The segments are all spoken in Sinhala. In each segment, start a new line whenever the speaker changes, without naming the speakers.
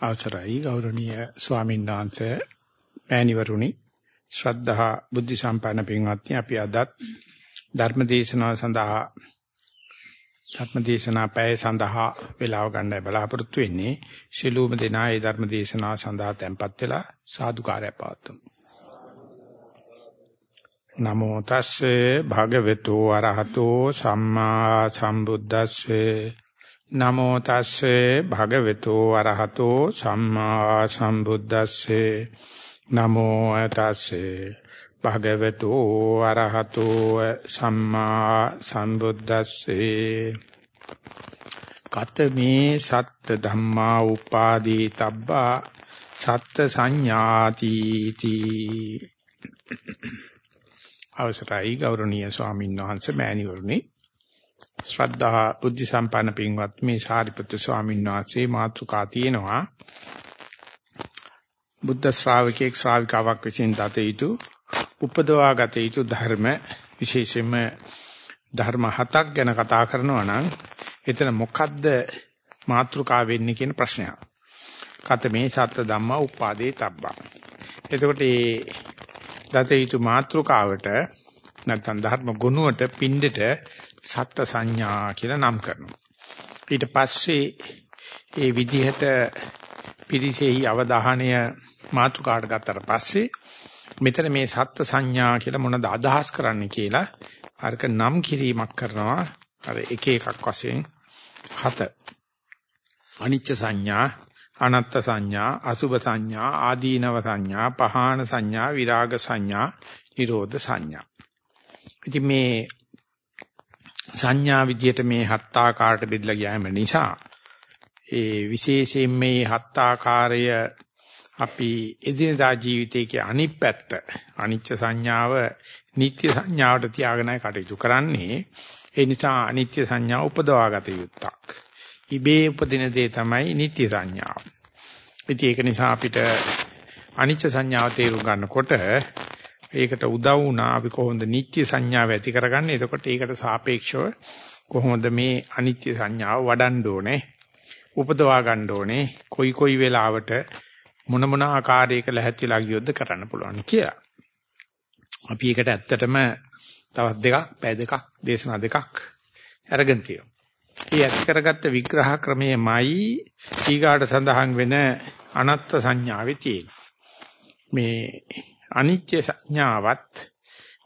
අවසරයි ගෞරවනීය ස්වාමීන් වහන්සේ මෑණිවරුනි. ශ්‍රද්ධා බුද්ධ සම්පන්න පින්වත්නි අපි අදත් ධර්ම දේශනාව සඳහා ධර්ම දේශනා පැය සඳහා වේලාව ගන්නයි බලාපොරොත්තු වෙන්නේ. ශිලූම දෙනා ඒ ධර්ම දේශනාව සඳහා tempත් වෙලා සාදුකාරය පවතුමු නමෝ තස්සේ භගවතු වරහතෝ සම්මා සම්බුද්දස්සේ නමෝ තස්සේ භගවතු අරහතෝ සම්මා සම්බුද්දස්සේ. නමෝ තස්සේ භගවතු අරහතෝ සම්මා සම්බුද්දස්සේ. කතමේ සත්ත ධම්මා උපාදී තබ්බා සත්ත සංඥාති තී. අවසරයි ගෞරවනීය ස්වාමීන් වහන්සේ මෑණිවරුනි. ශ්‍රද්ධා බුද්ධ සම්පන්න පින්වත් මේ සාරිපුත්‍ර ස්වාමීන් වහන්සේ මාතෘකා තියෙනවා බුද්ධ ශ්‍රාවකෙක් ශ්‍රාවිකාවක් විසින් දත යුතු උපදවා ගත යුතු ධර්ම විශේෂයෙන්ම ධර්ම හතක් ගැන කතා කරනවා නම් එතන මොකද්ද මාතෘකා වෙන්නේ කියන ප්‍රශ්නය. කතමේ සත්‍ය ධම්මා උපාදේ තබ්බා. එතකොට මේ දත යුතු මාතෘකාවට නැත්නම් ධර්ම ගුණුවට පින්ඩෙට සත්ත්ව සංඥා කියලා නම් කරනවා. ඊට පස්සේ ඒ විදිහට පිරිසෙහි අවධානය මාතුකාට ගත්තට පස්සේ මෙතන මේ සත්ත්ව සංඥා කියලා මොනවද අදහස් කරන්නේ කියලා අරක නම් කිරීමක් කරනවා. අර එක එකක් වශයෙන් හත. අනිච්ච සංඥා, අනත්ත් සංඥා, අසුභ සංඥා, ආදීනව සංඥා, පහාන සංඥා, විරාග සංඥා, නිරෝධ සංඥා. ඉතින් මේ සංඥා විදියට මේ හත් ආකාරයට බෙදලා ගියාම නිසා ඒ විශේෂයෙන් මේ හත් ආකාරය අපි එදිනදා ජීවිතයේ අනිත් පැත්ත අනිච්ච සංඥාව නිත්‍ය සංඥාවට තියාගෙනයි කටයුතු කරන්නේ. ඒ නිසා අනිත්‍ය සංඥාව උපදවාගත යුත්තක්. ඉබේ උපදින දේ තමයි නිත්‍ය සංඥාව. ඉතින් ඒක නිසා අපිට අනිච්ච සංඥාව තේරුම් ගන්නකොට ඒකට උදව් වුණා අපි කොහොමද නිත්‍ය සංඥාව ඇති කරගන්නේ එතකොට ඒකට සාපේක්ෂව කොහොමද මේ අනිත්‍ය සංඥාව වඩන්න ඕනේ උපදවා ගන්න ඕනේ කොයි කොයි වෙලාවට මොන මොන ආකාරයක ලැහැත්තිලා ගියොත්ද කරන්න පුළුවන් කියලා. අපි ඒකට ඇත්තටම තවත් දෙකක් පැය දෙකක් දේශනා දෙකක් අරගෙන තියෙනවා. ඒ ඇති කරගත්ත විග්‍රහ ක්‍රමයේමයි ඊගාට සඳහන් වෙන අනත්ත් සංඥාවේ තියෙන. මේ අනිත්‍ය සංඥාවත්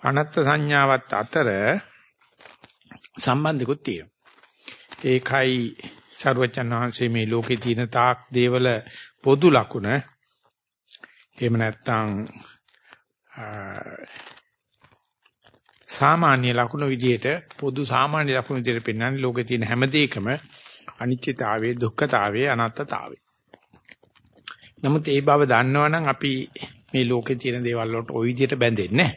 අනත්ත් සංඥාවත් අතර සම්බන්ධිකුත් තියෙනවා. ඒකයි සර්වචන් වහන්සේ මේ ලෝකේ තියෙන තාක් දේවල පොදු ලකුණ එහෙම නැත්නම් සාමාන්‍ය ලකුණ විදිහට පොදු සාමාන්‍ය ලකුණ විදිහට පෙන්වන්නේ ලෝකේ තියෙන හැම දෙයකම අනිත්‍යතාවයේ දුක්ඛතාවයේ අනාත්තතාවයේ. නමුත් ඒ බව දන්නවනම් අපි මේ ලෝකේ තියෙන දේවල් වලට ওই විදිහට බැඳෙන්නේ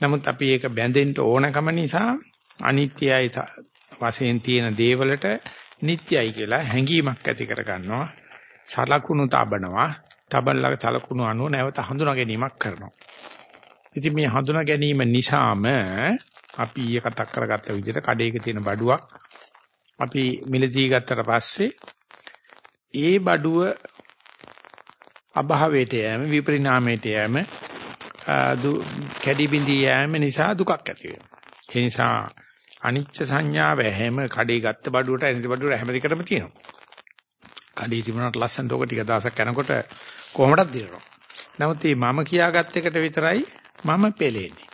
නමුත් අපි ඒක බැඳෙන්න ඕනකම නිසා අනිත්‍යයි වශයෙන් තියෙන දේවලට නිට්යයි කියලා හැඟීමක් ඇති කර ගන්නවා. සලකුණු තබනවා. තබල්ලක සලකුණු අනුව නැවත හඳුනා ගැනීමක් කරනවා. ඉතින් මේ හඳුනා ගැනීම නිසාම අපි ඊය කතා කරගත්ත විදිහට කඩේක තියෙන බඩුවක් අපි මිලදී ගත්තට පස්සේ ඒ බඩුව අභාවයට යෑම විපරිණාමයට යෑම කැඩි බිඳී යෑම නිසා දුකක් ඇති වෙනවා. ඒ නිසා අනිච්ච සංඥාව හැම කඩේ ගත්ත බඩුවට අනිත් බඩුවට හැම දෙකටම තියෙනවා. කඩේ තිබුණාට ලස්සනට ඔක ටික දවසක් යනකොට කොහොමදක් දිනනවා. නමුත් මේ මම කියාගත් එකට විතරයි මම පෙලෙන්නේ.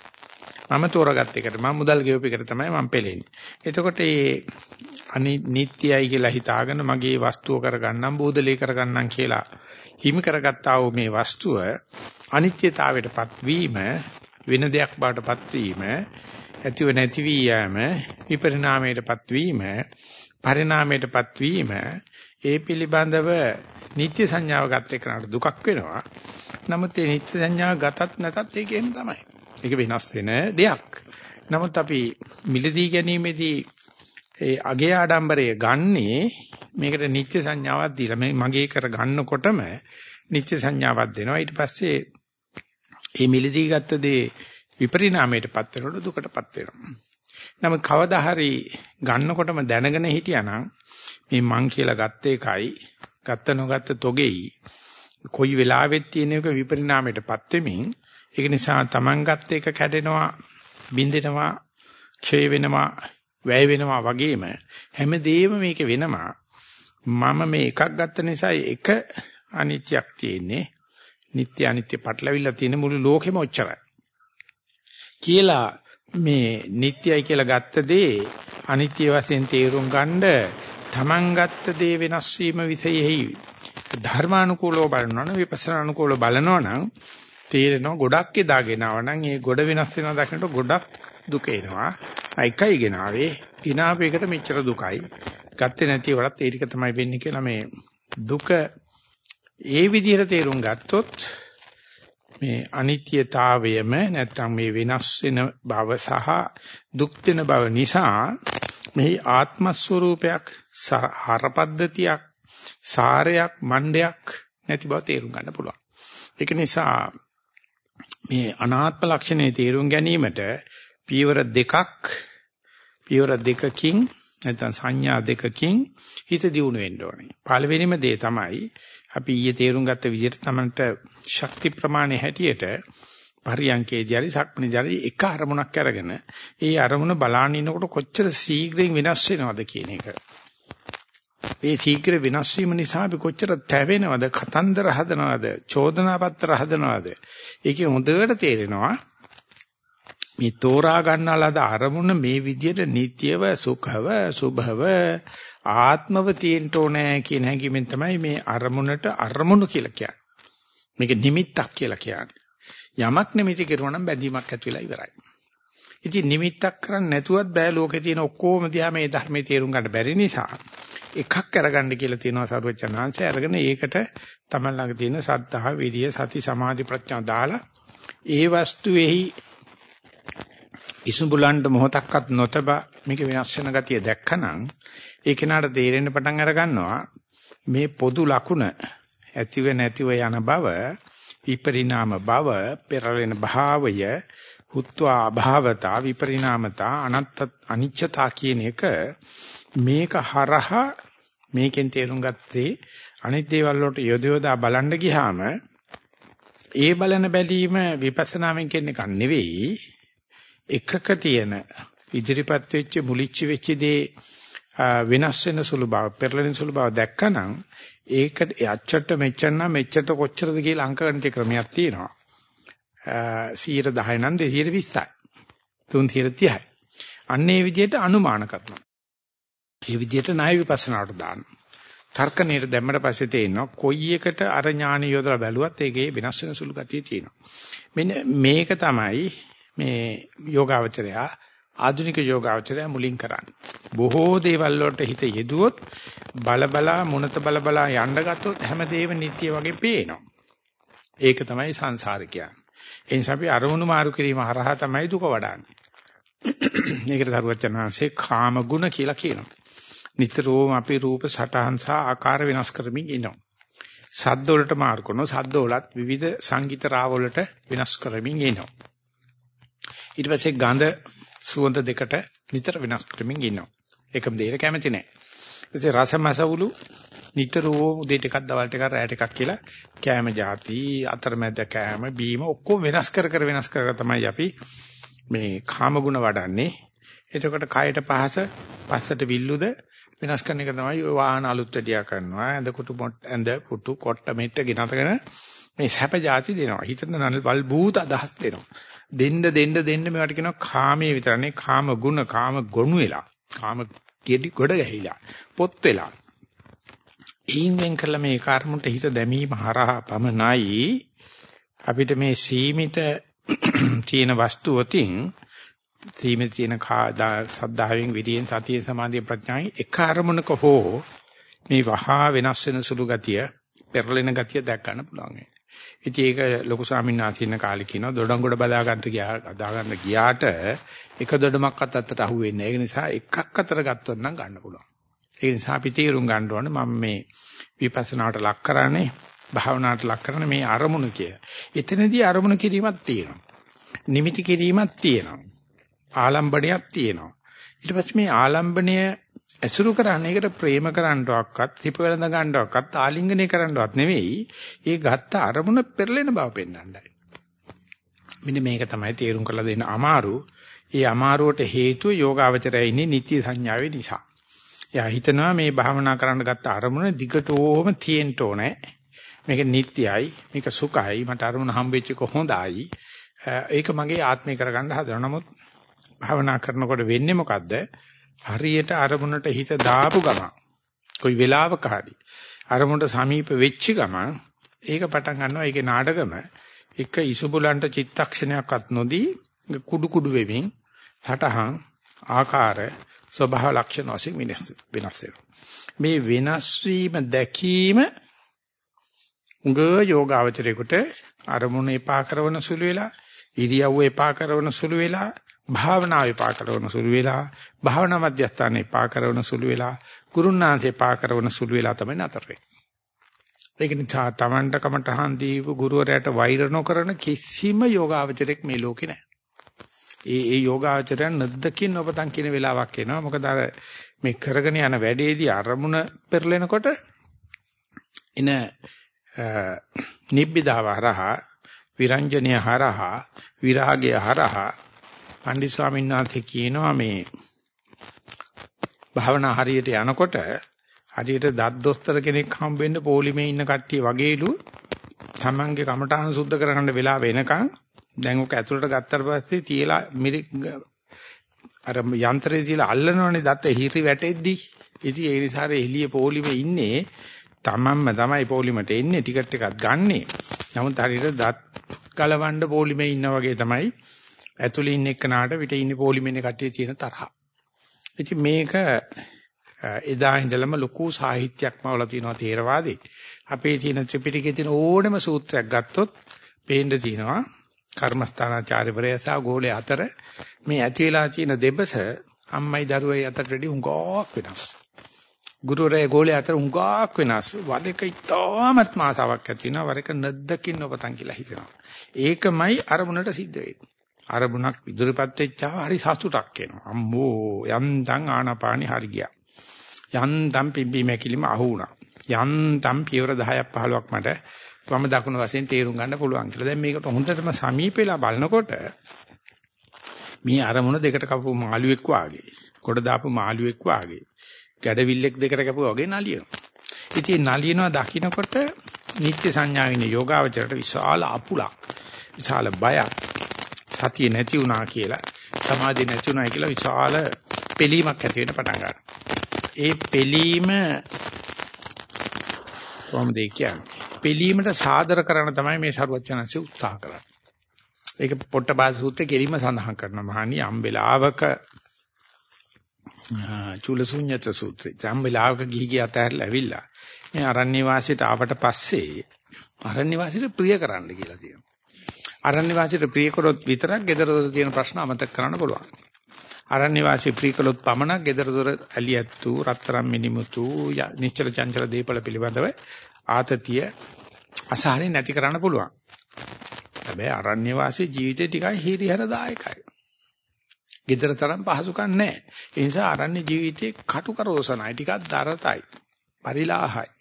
මම තෝරාගත් එකට මම මුදල් ගෙවපු එකට තමයි මම පෙලෙන්නේ. එතකොට මේ අනිත්‍යයි කියලා හිතාගෙන මගේ වස්තුව කරගන්නම් බෝධලේ කරගන්නම් කියලා හිමි කරගත්තා වූ මේ වස්තුව අනිත්‍යතාවයටපත් වීම වෙන දෙයක් බවටපත් වීම ඇතිව නැති වී යෑම විපරිණාමයටපත් වීම පරිණාමයටපත් වීම ඒ පිළිබඳව නිත්‍ය සංඥාව ගත එක්කනට දුකක් වෙනවා. නමුත් මේ නිත්‍ය සංඥාව ගතත් නැතත් ඒකේම තමයි. ඒක වෙනස් වෙන දෙයක්. නමුත් අපි මිලදී ගැනීමේදී ඒ අගේ ආඩම්බරය ගන්නේ මේකට නිත්‍ය සංඥාවක් දීලා මේ මගේ කර ගන්නකොටම නිත්‍ය සංඥාවක් දෙනවා. ඊට පස්සේ මේ මිලදී ගත්ත දේ විපරිණාමයටපත් වෙනකොට දුකටපත් වෙනවා. නමුත් කවදා හරි ගන්නකොටම දැනගෙන හිටියානම් මේ මං කියලා ගත්ත එකයි ගත්ත නොගත්ත තොගෙයි කොයි වෙලාවෙත් තියෙන එක විපරිණාමයටපත් වෙමින් ඒක නිසා Taman ගත්ත එක කැඩෙනවා බින්දෙනවා ක්ෂය වෙනවා වැය වෙනවා වගේම හැමදේම මේක වෙනවා. මම මේ එකක් ගත්ත නිසා එක අනිත්‍යක් තියෙන්නේ නිට්ටය අනිත්‍ය පටලවිලා තියෙන මුළු ලෝකෙම ඔච්චරයි කියලා මේ නිට්ටයයි කියලා ගත්ත දේ අනිත්‍ය වශයෙන් තේරුම් ගන්න තමන් ගත්ත දේ වෙනස් වීම විසෙහි ධර්මානුකූලව බලනවා නම් විපස්සනානුකූලව බලනවා නම් තේරෙනවා ගොඩක් එදාගෙනව නම් ඒ ගොඩ වෙනස් වෙනවා දකින්නට ගොඩක් දුක එනවා. එකයි ගෙනාවේ ගිනාපේකට මෙච්චර දුකයි. ගත්තේ නැති වලත් ඒ ටික තමයි වෙන්නේ කියලා මේ දුක ඒ විදිහට තේරුම් ගත්තොත් මේ අනිත්‍යතාවයම නැත්තම් මේ වෙනස් වෙන බව සහ දුක් වෙන බව නිසා මේ ආත්ම ස්වરૂපයක් හරපද්ධතියක් සාරයක් මණ්ඩයක් නැති බව තේරුම් ගන්න පුළුවන්. ඒක නිසා මේ අනාත්ම ලක්ෂණේ තේරුම් ගැනීමට පියවර දෙකක් පියවර දෙකකින් නැත්නම් සංඥා දෙකකින් හිත දියුණු වෙන්න ඕනේ. පළවෙනිම දේ තමයි අපි ඊයේ තේරුම් ගත්ත විදිහට තමන්ට ශක්ති ප්‍රමාණය හැටියට පරියංකේදී හරි සක්මණේදී එක අරමුණක් අරගෙන ඒ අරමුණ බලාගෙන ඉනකොට කොච්චර ශීඝ්‍රයෙන් වෙනස් වෙනවද කියන එක. ඒ ශීඝ්‍ර වෙනස් වීම නිසා අපි කොච්චර තැවෙනවද, කතන්දර හදනවද, චෝදනා පත්‍ර හදනවද. ඒකේ හොඳට තේරෙනවා මේ තෝරා ගන්නාලාද අරමුණ මේ විදිහට නිට්‍යව, සුඛව, සුභව, ආත්මව තියෙන්න ඕනේ කියන හැඟීමෙන් තමයි මේ අරමුණට අරමුණු කියලා කියන්නේ. මේක නිමිත්තක් කියලා කියන්නේ. යමක් නිමිති කරුවා නම් බැඳීමක් ඇති වෙලා ඉවරයි. ඉතින් නිමිත්තක් කරන්නේ නැතුවත් බෑ ලෝකේ තියෙන ඔක්කොම දිහා මේ ධර්මයේ තේරුම් ගන්න බැරි නිසා එකක් අරගන්න කියලා තියෙනවා සරුවචනාංශය අරගෙන ඒකට තමයි ළඟ තියෙන සද්ධා විරිය සති සමාධි ප්‍රඥා දාලා ඒ වස්තුවේහි ඉසුඹුලන්ට මොහොතක්වත් නොතබ මේක වෙනස් වෙන ගතිය දැක්කනම් ඒ කෙනාට තේරෙන්න පටන් අර ගන්නවා මේ පොදු ලකුණ ඇතිව නැතිව යන බව විපරිණාම බව පෙරලෙන භාවය හුත්වා අභාවතා විපරිණාමතා අනත්ත අනිච්චතා කියන එක මේක හරහා මේකෙන් තේරුම් ගත්තේ අනිත් දේවල් වලට යොදවලා බලන්න ගියාම ඒ බලන බැලීම විපස්සනාවෙන් කියන එක නෙවෙයි. එකක තියෙන ඉදිරිපත් වෙච්ච මුලිච්ච වෙච්ච දේ වෙනස් වෙන සුළු බව පෙරලෙන සුළු බව දැක්කනම් ඒක අච්චට මෙච්චර මෙච්චරට කොච්චරද කියලා අංක ගණිත ක්‍රමයක් තියෙනවා. 110 නම් 220යි 330යි අන්න ඒ විදිහට අනුමාන කරනවා. ඒ විදිහට ණය විපස්සනාවට දානවා. තර්කණයට දැම්මට පස්සේ තේිනවා කොයි එකට අර ඥාන යොදලා බැලුවත් ඒකේ වෙනස් වෙන සුළු ගතිය තියෙනවා. මෙන්න මේක තමයි මේ යෝගාවචරයා ආධුනික යෝගාවචරය මුලින් කරන්නේ. බොහෝ දේවල් වලට හිත යෙදුවොත් බල බලා මුණත බල බලා යන්න ගත්තොත් හැමදේම නිට්ටිය වගේ පේනවා. ඒක තමයි සංසාර කියන්නේ. ඒ නිසා අපි අරමුණු මාරු කිරීම හරහා තමයි දුක වඩන්නේ. මේකට සරුවචනාංශේ කාම ගුණ කියලා කියනවා. නිතරම අපි රූප සටහන් සහ ආකාර වෙනස් කරමින් ඉනවා. සද්ද වලට මාරු කරනවා. සද්ද වලත් විවිධ සංගීත රාව වලට වෙනස් කරමින් ඉනවා. ඊට පස්සේ ගඳ සුවඳ දෙකට නිතර වෙනස් කරමින් ඉන්නවා. එකම දෙයකට කැමති නැහැ. ඉතින් රසමසවුලු නිතරම උදේ ටිකක් දවල් ටිකක් රැට ටිකක් කියලා කෑම જાති අතරමැද කෑම බීම ඔක්කොම වෙනස් කර කර වෙනස් කර තමයි අපි මේ කාමගුණ වඩන්නේ. එතකොට කයට පහස පස්සට විල්ලුද වෙනස් කරන එක තමයි වාහන අලුත් වැඩියා කරනවා. ඇඳ කුටු ඇඳ පුටු කොට්ට මෙට්ට ගෙනතගෙන මේ සැප જાති දෙනවා. හිතන නල් බල් භූත අදහස් දෙනවා. දෙන්න දෙන්න දෙන්න මේවට කියනවා කාමයේ විතරනේ කාම ගුණ කාම ගොනු වෙලා කාම ගෙඩි ගොඩ ගැහිලා පොත් වෙලා එයින් වෙන් කළ මේ කර්මුන්ට හිත දැමීම හරහා පමණයි අපිට මේ සීමිත තියෙන වස්තුවකින් සීමිත තියෙන සද්ධාවෙන් විදියෙන් සතිය සමාධිය ප්‍රඥායි එක අරමුණක හෝ මේ වහා වෙනස් වෙන සුළු ගතිය පෙරලෙන ගතිය දැක් ගන්න පුළුවන්. ඉතින් ඒක ලොකු ස්වාමීන් වහන්සේ ඉන්න කාලේ කියනවා දොඩංගොඩ බදා ගන්න ගියා අදා ගන්න ගියාට එක දොඩමක්වත් අත්තට අහු වෙන්නේ නැහැ. ඒ නිසා එකක් අතර ගත්තොත් නම් ගන්න පුළුවන්. ඒ නිසා අපි තීරුම් ගන්න ඕනේ මම මේ විපස්සනාවට ලක් කරන්නේ භාවනාවට ලක් කරන්නේ මේ අරමුණ කිය. එතනදී අරමුණ කිරීමක් තියෙනවා. නිමිති කිරීමක් තියෙනවා. ආලම්බණයක් තියෙනවා. ඊට පස්සේ මේ ආලම්බණය ඇසුරු කරන්නේ ඒකට ප්‍රේම කරන්නවක්වත්, තිප වෙලඳ ගන්නවක්වත්, ආලිංගනය කරන්නවත් නෙවෙයි. ඒ ගත්ත අරමුණ පෙරලෙන බව පෙන්වන්නයි. මෙන්න මේක තමයි තේරුම් කරලා දෙන්න අමාරු. ඒ අමාරුවට හේතුව යෝගාවචරය ඉන්නේ නිත්‍ය සංඥාවේ නිසා. එයා හිතනවා මේ භාවනා කරන්න ගත්ත අරමුණ දිගටම තියෙන්න ඕනේ. මේක නිට්ටයයි, මේක සුඛයි, මට අරමුණ හම්බෙච්ච එක හොඳයි. ඒක මගේ ආත්මය කරගන්න හදනවා. නමුත් භාවනා කරනකොට වෙන්නේ මොකද්ද? හරියට අරමුණට හිත දාපු ගමන් කොයි වෙලාවක හරි අරමුණට සමීප වෙච්ච ගමන් ඒක පටන් ගන්නවා. ඒකේ නාටකම එක ඉසුබුලන්ට චිත්තක්ෂණයක්වත් නොදී කුඩු කුඩු වෙමින් සටහන් ආකාර ස්වභාව ලක්ෂණ වශයෙන් වෙනස් වෙනස් මේ වෙනස් වීම දැකීම උග යෝගාවචරයකට අරමුණ එපා කරන සුළු වෙලා ඉරියව්ව එපා කරන සුළු වෙලා භාවනාව එපා කරන සුළු වෙලා භාවනා මධ්‍යස්ථානේ එපා කරන සුළු වෙලා ගුරුනාථේ එපා කරන සුළු වෙලා තමයි නතර වෙන්නේ. ඒක නිසා Tamanට කමටහන් දීපු ගුරුවරයාට වෛර නොකරන කිසිම යෝගාවචරයක් මේ ලෝකේ නැහැ. ඒ ඒ යෝගාචරයන් නැද්දකින් ඔබතන් කියන වෙලාවක් එනවා. මොකද අර මේ කරගෙන යන වැඩේදී අරමුණ පෙරලෙනකොට එන නිබ්බිදාව හරහා විරංජනීය හරහා විරාගය හරහා පණ්ඩිත ස්වාමීන් වහන්සේ කියනවා මේ භාවනා හරියට යනකොට හරියට දත් දොස්තර කෙනෙක් හම්බෙන්න පොලිමේ ඉන්න කට්ටිය වගේලු තමන්ගේ කමටහන් සුද්ධ කරගන්න වෙලා වෙනකන් දැන් ඔක ඇතුළට ගත්තට පස්සේ තියලා මිරි අර යන්ත්‍රයේ තියලා අල්ලනවනේ දත් හිරි වැටෙද්දි ඉතින් ඒ නිසා එළිය පොලිමේ ඉන්නේ තමන්ම තමයි පොලිමට එන්නේ ටිකට් එකක් ගන්නෙ. නමුත් හරියට දත් ගලවන්න පොලිමේ ඉන්න වගේ තමයි ඇතුළේ ඉන්න එක්කනාට පිට ඉන්න පොලිමේ ඉන්න කට්ටිය තියෙන තරහ. ඉතින් මේක එදා ඉඳලම ලොකු සාහිත්‍යයක්ම වල තියෙනවා තේරවාදී. අපේ තියෙන ත්‍රිපිටකයේ තියෙන ඕනම සූත්‍රයක් ගත්තොත් පේන්න තියෙනවා කර්මස්ථානාචාර්යවරයා සහ ගෝලයේ අතර මේ ඇති වෙලා තියෙන දෙබස අම්මයි දරුවයි අතරට වඩා හුඟක් වෙනස්. ගුරුවරයා ගෝලයේ අතර හුඟක් වෙනස්. වදක ඉතාමත් මාතාවක් ඇති වෙනවා. වරක නැද්දකින් ඔබතන් කියලා හිතෙනවා. ඒකමයි අරමුණට සිද්ධ වෙන්නේ. අරමුණක් ඉදිරිපත් වෙච්චාම හරි සතුටක් එනවා. අම්මෝ යන්තම් ආනාපානි හරි ගියා. යන්තම් පිම්බි මැකිලිම අහු වුණා. යන්තම් පියවර 10ක් 15ක් මට වම දකුණු වශයෙන් තේරුම් ගන්න පුළුවන් කියලා. දැන් මේකට හොඳටම සමීපෙලා බලනකොට මේ අරමුණ දෙකට කපපු මාළුවෙක් වාගේ, කොට දාපු මාළුවෙක් වාගේ, ගැඩවිල්ලෙක් දෙකට කපුවා වගේ නලියනවා. ඉතින් නලියනවා දකින්නකොට නිත්‍ය සංඥාවින යෝගාවචරයට විශාල අපුලක්, විශාල බයක්, සතිය නැති වුණා කියලා, සමාධිය නැති වුණා කියලා විශාල පිළීමක් ඇති වෙන්න පටන් ගන්නවා. ඒ පිළීම කොහොමද කියන්නේ? පිළීමට සාදර කරන තමයි මේ සරුවචනanse උත්සාහ කරන්නේ. ඒක පොට්ටපාද සූත්‍රයේ කෙලින්ම සඳහන් කරනවා. මහණි යම් වෙලාවක චූලසුඤ්ඤත සූත්‍රය. යම් වෙලාවක ගිහි ගිය අතහැරලා ඇවිල්ලා මේ අරණ්‍ය වාසයට ආවට පස්සේ අරණ්‍ය වාසයට ප්‍රිය කරන්න කියලා තියෙනවා. අරණ්‍ය වාසයට ප්‍රිය කරොත් විතරක් gedara තියෙන ප්‍රශ්න අමතක කරන්න පුළුවන්. අරණ්‍ය වාසී ප්‍රීකලොත් පමණක් gedara දොර ඇලියත්තු රත්තරම් මිනිමුතු නිශ්චල චංචල දීපල පිළිබඳව ආතතිය අසහනෙ නැති කරන්න පුළුවන්. හැබැයි අරණ්‍ය වාසී ජීවිතේ ටිකයි හිරිහැරදායකයි. gedara තරම් පහසුකම් නැහැ. ඒ නිසා අරණ්‍ය ජීවිතේ කටුකරෝසනයි ටිකක් දරතයි. පරිලාහයි.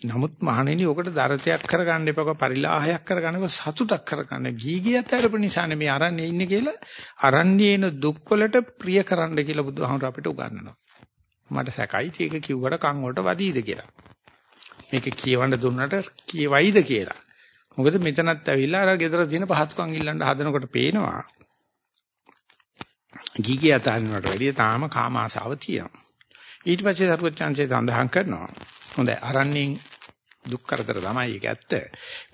නමුත් මහණෙනි ඔකට දරතයක් කරගන්න එපා පරිලාහයක් කරගන්නක සතුටක් කරගන්න ගීගියත් අරපු නිසානේ මේ අරන්නේ ඉන්නේ කියලා අරන්නේන දුක් වලට ප්‍රිය කරන්න කියලා බුදුහාමර අපිට උගන්වනවා මට සැකයි ඒක කිව්වට කන් වලට වදීද කියලා මේක කියවන්න දුන්නට කියවයිද කියලා. මොකද මෙතනත් ඇවිල්ලා අර ගෙදර තියෙන පහත්කම් ඉල්ලන්න හදනකොට පේනවා. ගීගේ අතහරිනවට වැඩිය තාම කාම ආසාව තියෙනවා. ඊට පස්සේ සරුවචාන්සේ සඳහන් කරනවා. හොඳයි අරණින් දුක් කරදර තමයි ඒක ඇත්ත.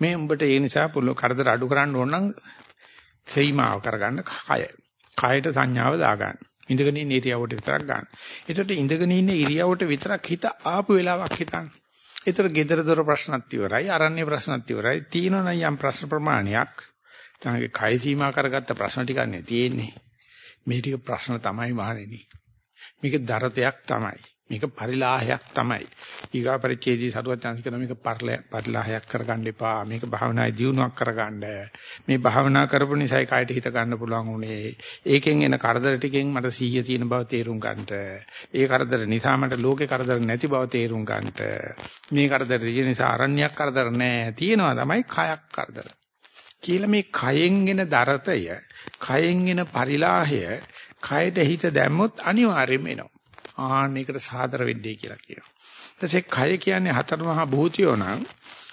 මේ උඹට ඒ නිසා පුළු කරදර අඩු කරන්න ඕන නම් සීමාව කරගන්න කය. කයට සංඥාව දාගන්න. ඉඳගෙන ඉන්න ඉරියව්වට විතරක් ගන්න. එතකොට ඉඳගෙන ඉන්න ඉරියව්වට විතරක් හිත ආපු වෙලාවක් හිතන්න. ඒතර gedara dora ප්‍රශ්නත් ඉවරයි, අරණ්‍ය ප්‍රශ්නත් ඉවරයි. තියෙනවා නම් යම් ප්‍රශ්න ප්‍රමාණයක්. තමගේ කය සීමා කරගත්ත ප්‍රශ්න ටිකක් නේ තියෙන්නේ. මේ ටික ප්‍රශ්න තමයි මහණෙනි. මේක දරතයක් තමයි. මේක පරිලාහයක් තමයි. ඊගා පරිච්ඡේදී සරුවත් chance කරන මේක පරිලාහයක් කරගන්න එපා. මේක භාවනායේ දියුණුවක් කරගන්න. මේ භාවනා කරපු නිසායි කායට හිත ගන්න පුළුවන් උනේ. ඒකෙන් එන කරදර ටිකෙන් මට සීය තියෙන බව තේරුම් ගන්නට. ඒ කරදර නිසා මට ලෝකේ කරදර නැති බව තේරුම් ගන්නට. මේ කරදර තියෙන නිසා අරණ්‍යයක් කරදර නැහැ. තියෙනවා තමයි කයක් කරදර. කියලා මේ කයෙන් එන දරතය, කයෙන් එන පරිලාහය, කයට හිත දැම්මොත් අනිවාර්යයෙන්ම එනවා. ආන්න ඒකට සාදර වෙන්නේ කියලා කියනවා. ඊටසේ කය කියන්නේ හතර මහා භූතියෝ නම්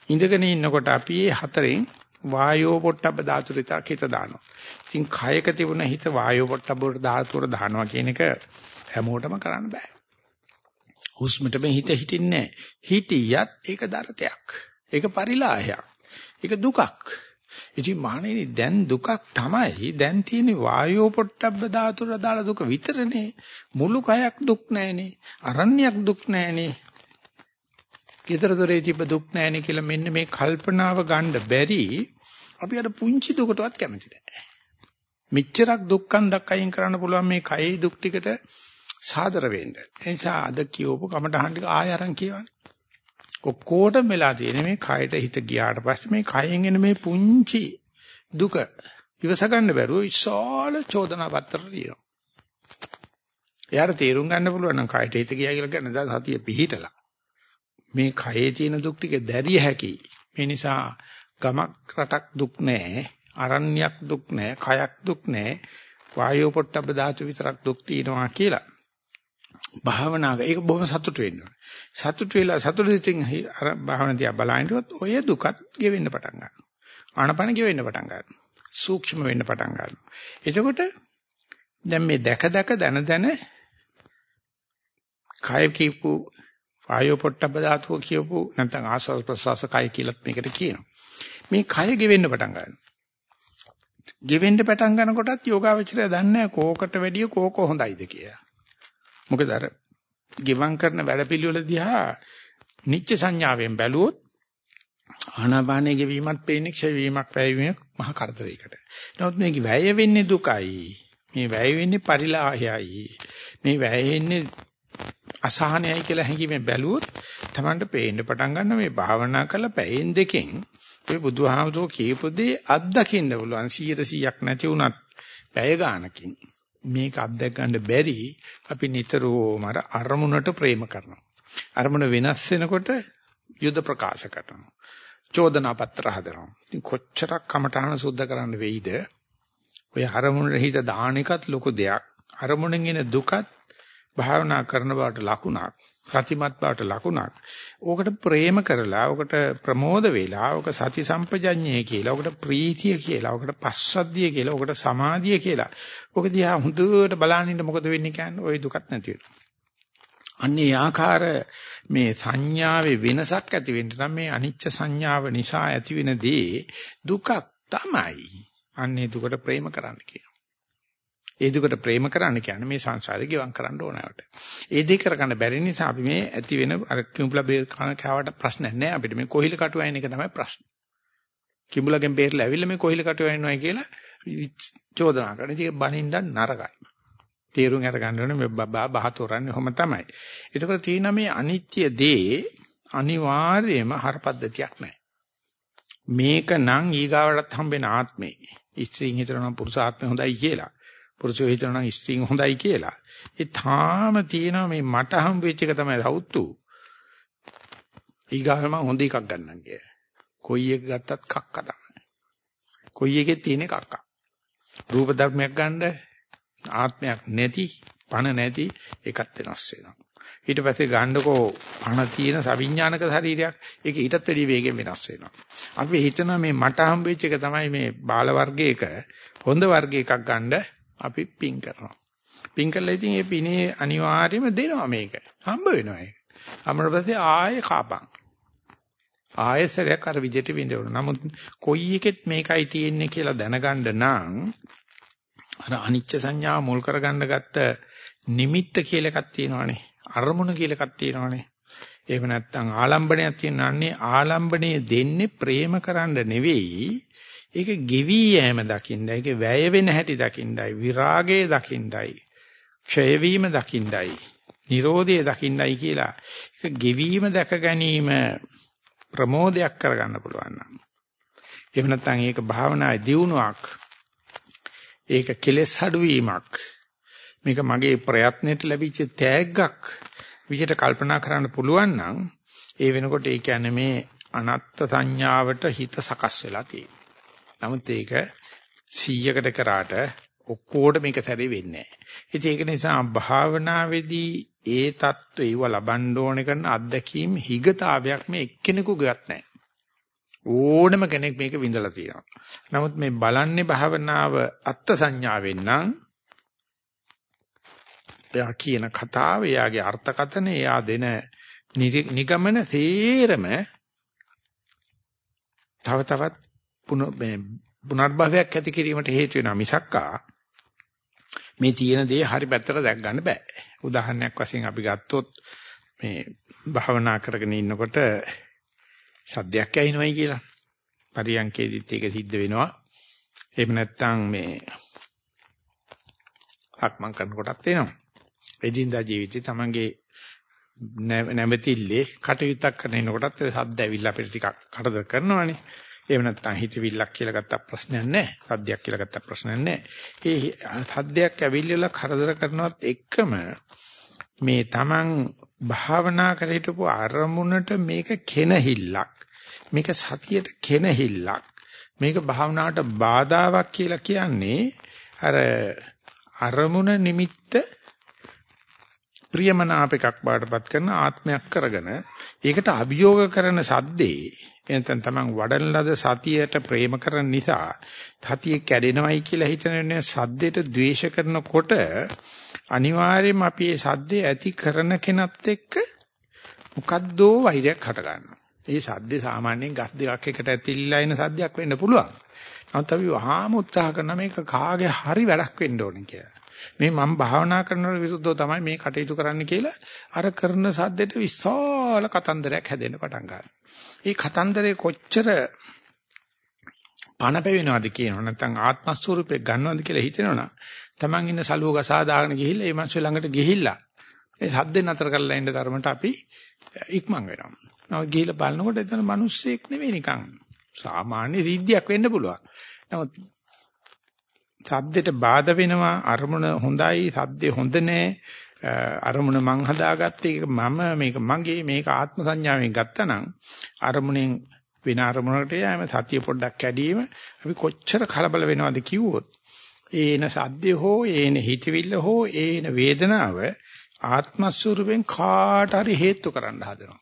ඉඳගෙන ඉන්නකොට අපි මේ හතරෙන් වායෝ පොට්ටබ්බ ධාතු රිතක් හිත දානවා. ඉතින් කයක තිබුණ හිත වායෝ පොට්ටබ්බ වලට ධාතුවට දානවා කියන එක හැමෝටම කරන්න බෑ. හුස්මට මේ හිත හිටින්නේ හිටියත් ඒක දරතයක්. ඒක පරිලාහයක්. ඒක දුකක්. ඉතින් මහණෙනි දැන් දුකක් තමයි. දැන් තියෙන වායෝ පොට්ටබ්බ ධාතුර දාලා දුක විතරනේ. මුළු කයක් දුක් නැහනේ. අරණ්‍යයක් දුක් නැහනේ. ඊතරතරේ තිබ්බ දුක් නැහනේ කියලා මෙන්න මේ කල්පනාව ගන්න බැරි අපි අර පුංචි දුකටවත් කැමති නැහැ. මෙච්චරක් දුක්ඛන් දක්කයින් කරන්න පුළුවන් මේ කයේ දුක් ටිකට සාදර වෙන්න. ඒ නිසා අද කියවපු කමටහන් ටික ආය අරන් කියවන්නේ. ඔක්කොටම වෙලා තියෙන මේ කයට හිත ගියාට පස්සේ මේ කයෙන් එන මේ පුංචි දුක ඉවස ගන්න බැරුව ඉස්සාල චෝදනා පත්‍ර ලියනවා. එයාට තේරුම් ගන්න පුළුවන් නම් කයට හිත ගියා කියලා කියන දා සතිය පිහිටලා. මේ කයේ තියෙන දුක් ටික දැරිය හැකි. මේ නිසා ගමක් රටක් දුක් නැහැ, අරණ්‍යයක් දුක් නැහැ, කයක් දුක් නැහැ. වායෝ පොට්ටබ්බ ධාතු විතරක් දුක් තියෙනවා කියලා. භාවනාව ඒක බොහොම සතුට වෙන්න ඕනේ. සතුට වෙලා සතුටින් අර භාවන දිහා බලනකොට ඔය දුකත් ගෙවෙන්න පටන් ගන්නවා. ආනපන ගෙවෙන්න පටන් ගන්නවා. සූක්ෂම වෙන්න පටන් ගන්නවා. එතකොට දැන් මේ දැක දැක දන දන කය කියපු ආයෝ පොට්ටබ්බ ධාතුව කියපු නැත්නම් ආස්වාද ප්‍රසවාස කය කියලාත් මේකට කියනවා. මේ කය ගෙවෙන්න පටන් ගන්නවා. ගෙවෙන්න පටන් ගන්නකොටත් යෝගාවචරය දන්නේ කෝකට වැඩිය කෝක හොඳයිද කියලා. මොකද අර ගිවං කරන වැඩපිළිවෙල දිහා නිච්ච සංඥාවෙන් බැලුවොත් ආනාපානයේ ගෙවීමත් පේන්නේ ක්ෂය වීමක් වැය වීමක් මහා කරදරයකට. නමුත් මේක වැය වෙන්නේ දුකයි. මේ වැය වෙන්නේ පරිලාහයයි. මේ වැය වෙන්නේ අසහනයයි කියලා හැඟීමෙන් බැලුවොත් Tamanට පේන්න පටන් ගන්න මේ භාවනා කරලා පැයෙන් දෙකෙන් ඔය බුදුහාමුදුරුවෝ කියපු දේ අත්දකින්න පුළුවන් 100%ක් නැති වුණත් පැය ගානකින් මේක අත්දැක ගන්න බැරි අපි නිතරම අර අරමුණට ප්‍රේම කරනවා. අරමුණ වෙනස් වෙනකොට යුද ප්‍රකාශ කරනවා. චෝදනා පත්‍ර හදනවා. ඉතින් කොච්චරක් කමටහන සුද්ධ කරන්න වෙයිද? ඔය අරමුණේ හිත දාන එකත් ලොකු දෙයක්. අරමුණෙන් එන දුකත් භාවනා කරන බවට ලකුණක්. සතිමත් බවට ලකුණක්. ඕකට ප්‍රේම කරලා, ඕකට ප්‍රමෝද වෙලා, ඕක සති සම්පජඤ්ඤය කියලා, ඕකට ප්‍රීතිය කියලා, ඕකට පස්සද්ධිය කියලා, ඕකට සමාධිය කියලා. ඕක දිහා හුදුවට බලනින්න මොකද වෙන්නේ කියන්නේ? ওই දුකත් නැති වෙනවා. අන්නේ ආකාර මේ සංඥාවේ වෙනසක් ඇති වෙන්න නම් මේ අනිච්ච සංඥාව නිසා ඇතිවෙන දේ දුකක් තමයි. අන්නේ දුකට ප්‍රේම කරන්න කියනවා. ඒ දුකට ප්‍රේම කරන්න කියන්නේ මේ සංසාරේ ගිවම් කරන්න ඕනවට. ඒ දෙක කරගන්න බැරි නිසා අපි මේ ඇති වෙන අර කිඹුලා බේර කවට ප්‍රශ්නයක් නැහැ අපිට මේ කොහිල කටුවයින් එක තමයි ප්‍රශ්න. කිඹුලාගෙන් බේරලා ඇවිල්ලා මේ කොහිල කටුවයින්වයි කියලා චෝදනා කරන ඉතින් බනින්න නරකයි. තේරුම් අරගන්න ඕනේ මේ බබා බහතොරන්නේ ඔහම තමයි. ඒකෝට තියෙන මේ අනිත්‍ය දේ අනිවාර්යයෙන්ම හරපද්ධතියක් නැහැ. මේක නම් ඊගාවටත් හම්බෙන ආත්මේ. ඉස්ත්‍රින් හිතනවා පුරුෂ ආත්මේ හොඳයි කියලා. පුරුෂයෝ හිතනවා නම් ස්ත්‍රීන් හොඳයි කියලා. ඒ තාම තියෙනවා මේ මට හම් වෙච්ච එක තමයි සවුත්තු. ඊගාම හොඳ එකක් ගන්නම් කිය. කොයි එක ගත්තත් කක්ක තමයි. කොයි එකේ තියෙන කක්ක. රූප ධර්මයක් ගන්න ආත්මයක් නැති, පණ නැති එකත් වෙනස් වෙනවා. ඊට පස්සේ ගන්නකෝ පණ තියෙන සවිඥානික ශරීරයක් ඒක ඊටත් වැඩි වේගෙන් වෙනස් වෙනවා. අපි හිතනවා මේ මට හම්බෙච්ච එක තමයි මේ බාල වර්ගයක හොඳ වර්ගයකක් ගන්න අපි පින් කරනවා. පින් කළා ඉතින් ඒ පිනේ අනිවාර්යයෙන්ම දෙනවා මේක. හම්බ වෙනවා ඒක. අමර පස්සේ ආයෙ කාපන්. ආයෙසරයක් අර විජිත විඳවන. නමුත් කොයි එකෙත් මේකයි තියෙන්නේ කියලා දැනගන්න නම් අර අනිච්ච සංඥාව මුල් කරගන්න ගත්ත නිමිත්ත කියලා එකක් තියෙනවානේ. අරමුණ කියලා එකක් තියෙනවානේ. එහෙම නැත්නම් ආලම්බණයක් තියෙනවානේ. ආලම්බණය දෙන්නේ ප්‍රේම කරන්න නෙවෙයි ඒක ගෙවි යෑම දකින්නයි, ඒක වැය වෙන හැටි දකින්නයි, විරාගයේ දකින්නයි, ක්ෂය වීම දකින්නයි, Nirodhe දකින්නයි කියලා ඒක ගෙවීම දැක ගැනීම ප්‍රමෝදයක් කරගන්න පුළුවන් නම් එහෙම නැත්නම් ඒක භාවනායේ දියුණුවක් ඒක කෙලෙස් අඩුවීමක් මේක මගේ ප්‍රයත්නයට ලැබිච්ච තෑග්ගක් විදිහට කල්පනා කරන්න පුළුවන් නම් ඒ වෙනකොට ඒ කියන්නේ මේ අනත්ත් සංඥාවට හිත සකස් වෙලා තියෙනවා. නමුත් ඒක 100කට කරාට ඔක්කොට මේක සැරේ වෙන්නේ නැහැ. ඒක නිසා භාවනාවේදී ඒ தত্ত্ব ඒව ලබන්න ඕන කරන අත්දැකීම් හිගතාවයක් මේ එක්කෙනෙකුගේවත් නැහැ. ඕනම කෙනෙක් මේක විඳලා තියෙනවා. නමුත් මේ බලන්නේ භාවනාව අත්ත් සංඥාවෙන් නම් එයා කියන කතාව, එයාගේ අර්ථකතන, එයා දෙන නිගමන තේරම තව තවත් පුනර්භවයක් ඇති කිරීමට හේතු වෙනවා මිසක්කා මේ තියෙන දේ හරි පැත්තට දැක් ගන්න බෑ. උදාහරණයක් වශයෙන් අපි ගත්තොත් මේ භාවනා කරගෙන ඉන්නකොට සද්දයක් ඇහෙනවයි කියලා. පරියන්කේදිත් ඒක සිද්ධ වෙනවා. එහෙම නැත්නම් මේ අක්මන් කරනකොටත් එනවා. එදින්දා ජීවිතේ තමන්ගේ නැවතිල්ලේ කටයුත්තක් කරනකොටත් සද්ද ඇවිල්ලා අපිට ටිකක් කරදර කරනවානේ. එහෙම නැත්නම් හිතවිල්ලක් කියලා ගත්ත ප්‍රශ්නයක් නැහැ. සද්දයක් කියලා ගත්ත ප්‍රශ්නයක් නැහැ. ඒ සද්දයක් ඇවිල්ලා කරදර කරනවත් එක්කම මේ තමන් භාවනා කර හිටපු අරමුණට මේක කෙනහිල්ලක්. මේක සතියට කෙනහිල්ලක්. මේක භාවනාවට බාධාවක් කියලා කියන්නේ අර අරමුණ නිමිත්ත ප්‍රියමනාප එකක් බාටපත් කරන ආත්මයක් කරගෙන ඒකට අභියෝග කරන සද්දේ එතෙන් තමන් වඩන ලද සතියට ප්‍රේම කරන නිසා සතිය කැඩෙනවයි කියලා හිතන සද්දයට ද්වේෂ කරනකොට අනිවාර්යයෙන්ම අපි මේ සද්දේ ඇති කරන කෙනත් එක්ක මොකද්දෝ වෛරයක් හට ගන්නවා. ඒ සද්දේ සාමාන්‍යයෙන් ගස් දෙකක් එකට ඇතිල්ලා එන සද්දයක් වෙන්න පුළුවන්. නමුත් අපි වහාම උත්සාහ කරන මේක කාගේ හරි වැඩක් වෙන්න ඕනේ කියලා. මේ මම භාවනා කරනවට විරුද්ධව තමයි මේ කටයුතු කරන්න කියලා අර කරන සද්දෙට විශාල කතන්දරයක් හැදෙන්න පටන් ගන්නවා. ඒ කතන්දරේ කොච්චර පණ පෙවෙනවද කියනවා නැත්නම් ආත්ම ස්වරූපේ ගන්නවද කියලා හිතෙනවනම් Taman ඉන්න සලුව ගසා දාගෙන ගිහිල්ලා ඒ මනුස්ස ළඟට ගිහිල්ලා ඒ සද්දෙන් අතර කරලා ඉන්න තරමට අපි ඉක්මන් වෙනවා. නමුත් ගිහිල්ලා බලනකොට එතන මිනිස්සෙක් නෙවෙයි නිකන් සාමාන්‍ය සිද්ධියක් වෙන්න පුළුවන්. නමුත් සද්දෙට බාධා වෙනවා අරමුණ හොඳයි සද්දේ හොඳ නෑ. අරමුණ මං හදාගත්තේ මම මේක මගේ මේක ආත්ම සංඥාවෙන් ගත්තනම් අරමුණෙන් වෙන අරමුණකට යෑම සතිය පොඩ්ඩක් කැඩීම අපි කොච්චර කලබල වෙනවද කිව්වොත් ඒන සද්දේ හෝ ඒන හිතවිල්ල හෝ ඒන වේදනාව ආත්ම ස්වරූපෙන් කාට හරි හේතු කරන්න හදනවා.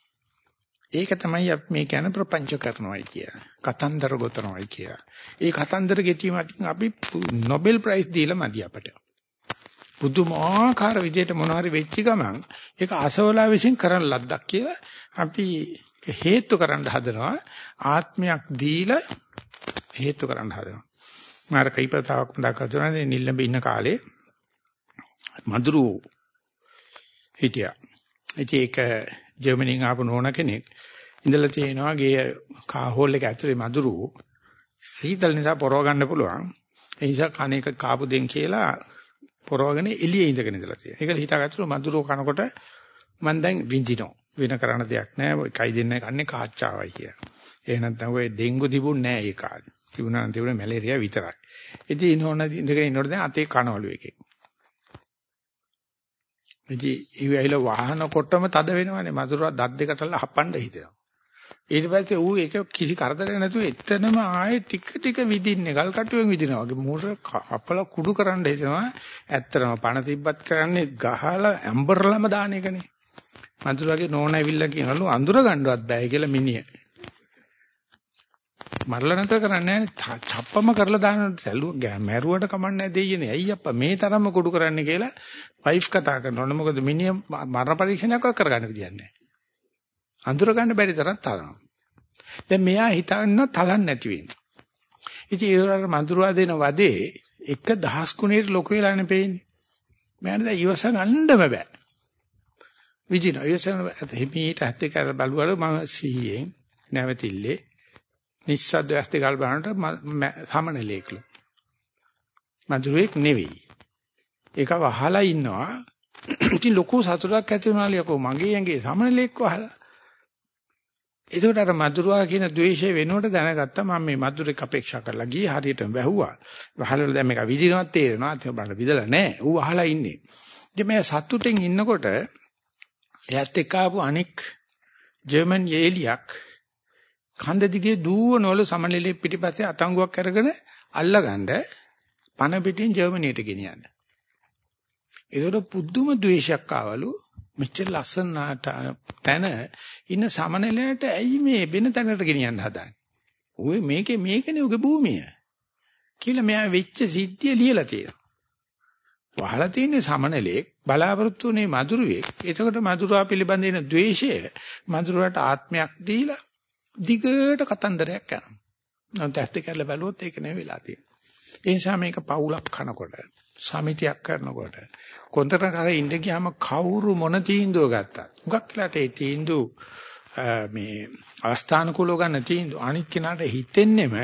ඒක තමයි අපි මේ කියන ප්‍රපංච කරනවායි කිය. කතන්දර ගොතනවායි කිය. ඒ කතන්දර ගෙතීමකින් අපි නොබෙල් ප්‍රයිස් දීලා මදි අපට. පුදුමාකාර විදිහට මොනවාරි වෙච්ච ගමන් ඒක අසවලා විසින් කරන ලද්දක් කියලා අපි හේතු කරන්න හදනවා ආත්මයක් දීලා හේතු කරන්න හදනවා. මාර කයිපතාවක් මතක කරගන්නවා නිල්ලඹ ඉන්න කාලේ මදුරු හිටියා. ඉතින් ඒක ජර්මනියෙන් ආපු නෝන කෙනෙක් ඉඳලා තියෙනවා ගේ කා හෝල් එක ඇතුලේ මදුරු සීතල නිසා පොරව ගන්න පුළුවන්. ඒ නිසා කණේක කාපු දෙන් කියලා පොරවගෙන එළියේ ඉඳගෙන ඉඳලා තියෙනවා. ඒක හිතාගත්තලු මදුරු කනකොට මම දැන් විඳිනවා. වෙන කරන්න දෙයක් නැහැ. එකයි දෙන්නයි කන්නේ කාච්චාවයි කියලා. ඒ නැත්නම් ඔය ඩෙන්ගු තිබුණ නැහැ ඒ කාලේ. තිබුණා නම් තිබුණේ මැලේරියා විතරයි. ඉතින් ඉන්නෝන ඉඳගෙන ඉන්නකොට දැන් අතේ කනවලු එකේ. ඉතින් ඒ ඇවිල්ලා වහනකොටම තද වෙනවනේ මధుරව දත් දෙකටල හපන්න හිතෙනවා. ඊට පස්සේ ඌ ඒක කිසි කරදරයක් නැතුව එතනම ආයේ ටික ටික විදින්නේ ගල් කටුවෙන් විදිනවා වගේ මූර අපල කුඩු කරන්න හිතනවා. ඇත්තටම පණ තිබ්බත් කරන්නේ ගහලා ඇම්බර්ලම දාන එකනේ. මధుරවගේ නෝන ඇවිල්ලා කියනලු අඳුර ගන්නවත් බෑ කියලා මිනිහ. මරලා නැතර කරන්නේ නැහැ චප්පම කරලා දාන සැලුව මැරුවට කමන්නේ දෙයියනේ ඇයි අප්පා මේ තරම්ම කුඩු කරන්න කියලා වයිෆ් කතා කරනවනේ මොකද මිනිහ මරණ පරීක්ෂණයක් කරගන්න විදියක් නැහැ. අඳුර ගන්න බැරි තරම් තලනවා. දැන් මෙයා හිතන්න තලන්න නැති වෙන්නේ. ඉතින් ඒ මඳුරවා දෙන වදේ එක දහස් ගුණයට ලොකු වෙලානේ පේන්නේ. මම දැන් ඉවස ගන්නම බෑ. විජින ඉවසන හිමීට ඇත්තේ කර බලුවල මම සිහියෙන් නැවතිල්ලේ. නිස්සද්ද ඇස් දෙක බලනට සමනලේකලු. මදුරෙක් නෙවෙයි. ඒක වහලා ඉන්නවා. ඉතින් ලොකු සතුටක් ඇති වුණාලියකෝ මගේ ඇඟේ සමනලේක් වහලා. එතකොට අර මදුරුවා කියන ද්වේෂය වෙනුවට දැනගත්තා මම මේ මදුරෙක් අපේක්ෂා කරලා ගියේ හරියටම වැහුවා. වහලවල දැන් මේක විදිනවා තේරෙනවා. අතේ බලන්න විදලා නැහැ. ඌ වහලා ඉන්නේ. ඉතින් මේ සතුටෙන් ඉන්නකොට එයාත් එක්ක ආපු අනෙක් ජර්මන් යේලියක් කඳ දිගේ දූවනවල සමනලෙලේ පිටිපස්සේ අතංගුවක් අරගෙන අල්ලගන්න පන පිටින් ජර්මනියට ගෙනියන්න. ඒකට පුදුම ද්වේෂයක් ආවලු මෙච්චර ලස්සන තැන ඉන්න සමනලයට ඇයි මේ වෙන තැනකට ගෙනියන්න හදන්නේ? ඔය මේකේ මේකනේ උගේ භූමිය. කියලා මෙයා වෙච්ච සිද්ධිය ලියලා තියෙනවා. වහලා තියෙන්නේ සමනලෙක් බලාපොරොත්තු වෙන්නේ මధుරුවෙක්. එතකොට මధుරවා පිළිබඳ වෙන ද්වේෂය මధుරවට ආත්මයක් දීලා දිගට කතන්දරයක් යනවා. නැත්නම් ඇත්ත කියලා බැලුවොත් ඒක නෙවෙයි වෙලා තියෙන්නේ. ඒ නිසා මේක පවුලක් කනකොට සමිතියක් කරනකොට කොන්තර කර ඉඳ ගියාම කවුරු මොන තීන්දුව ගත්තත් මුගක් වෙලාට ඒ තීන්දුව මේ අවස්ථානුකූලව ගන්න තීන්දුව අනිත් කෙනාට හිතෙන්නෙම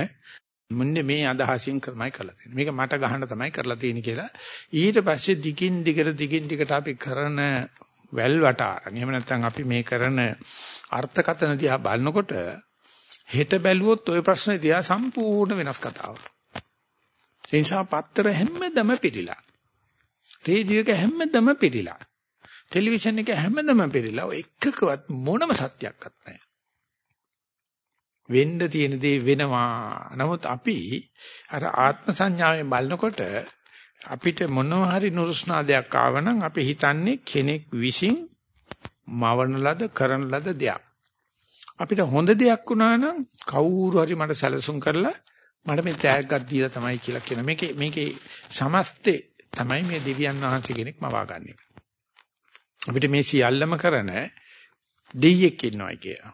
මුන්නේ මේ අදහසින් කරමයි කරලා තියෙන්නේ. මේක මට ගහන්න තමයි කරලා තියෙන්නේ කියලා. ඊට පස්සේ දිගින් දිගට දිගින් දිගට අපි කරන වැල් වටාරන්. එහෙම නැත්නම් අපි මේ කරන අර්ථකතන දිහා බලනකොට හෙට බැලුවොත් ওই ප්‍රශ්නේ දිහා සම්පූර්ණ වෙනස් කතාවක්. ඒ නිසා පත්තර හැමදම පිළිලා. රේඩියෝ එක හැමදම පිළිලා. ටෙලිවිෂන් එක හැමදම පිළිලා. එකකවත් මොනම සත්‍යයක්වත් නැහැ. වෙන්න තියෙන දේ වෙනවා. නමුත් අපි අර ආත්ම සංඥාවෙන් බලනකොට අපිට මොනවා හරි නුරුස්නාදයක් ආවනම් අපි හිතන්නේ කෙනෙක් විසින් මවන ලද කරන ලද දෙයක්. අපිට හොඳ දෙයක් වුණා නම් කවුරු හරි මට සැලසුම් කරලා මට මේ තෑග්ගක් දීලා තමයි කියලා කියන මේකේ මේකේ සමස්තේ තමයි මේ දෙවියන් වහන්සේ කෙනෙක් මවාගන්නේ. අපිට මේ සියල්ලම කරන දෙයියෙක් ඉන්නවා කියලා.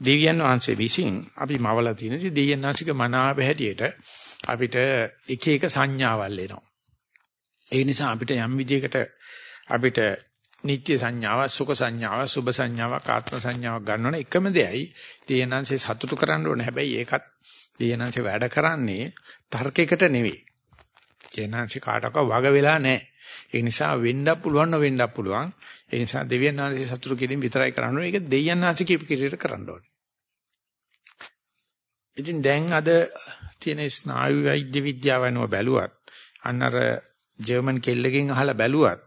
දෙවියන් වහන්සේ විසින් අපි මවලා තියෙන දෙවියන් වහන්සේගේ මනාප හැටියට අපිට එක එක සංඥාවල් එනවා. ඒ නිසා අපිට යම් විදිහකට අපිට නිත්‍ය සංඥාව, සුඛ සංඥාව, සුභ සංඥාවක්, ආත්ම සංඥාවක් ගන්නවනේ එකම දෙයයි. දෙයනන්සේ සතුටු කරන්න ඕනේ. හැබැයි ඒකත් දෙයනන්සේ වැඩ කරන්නේ තර්කයකට නෙවෙයි. දෙයනන්සේ කාටවත් වග වෙලා නැහැ. ඒ නිසා වෙන්නත් පුළුවන් නොවෙන්නත් පුළුවන්. ඒ නිසා දෙවියන් වහන්සේ සතුටු කිරීම විතරයි කරන්න ඕනේ. ඒක දෙවියන් වහන්සේ කියපු කිරියට කරන්න ඕනේ. ඉතින් දැන් අද තියෙන ස්නායු වෛද්‍ය විද්‍යාව අනුව බැලුවත් අන්න අර ජර්මන් කෙල්ලකින් අහලා බැලුවත්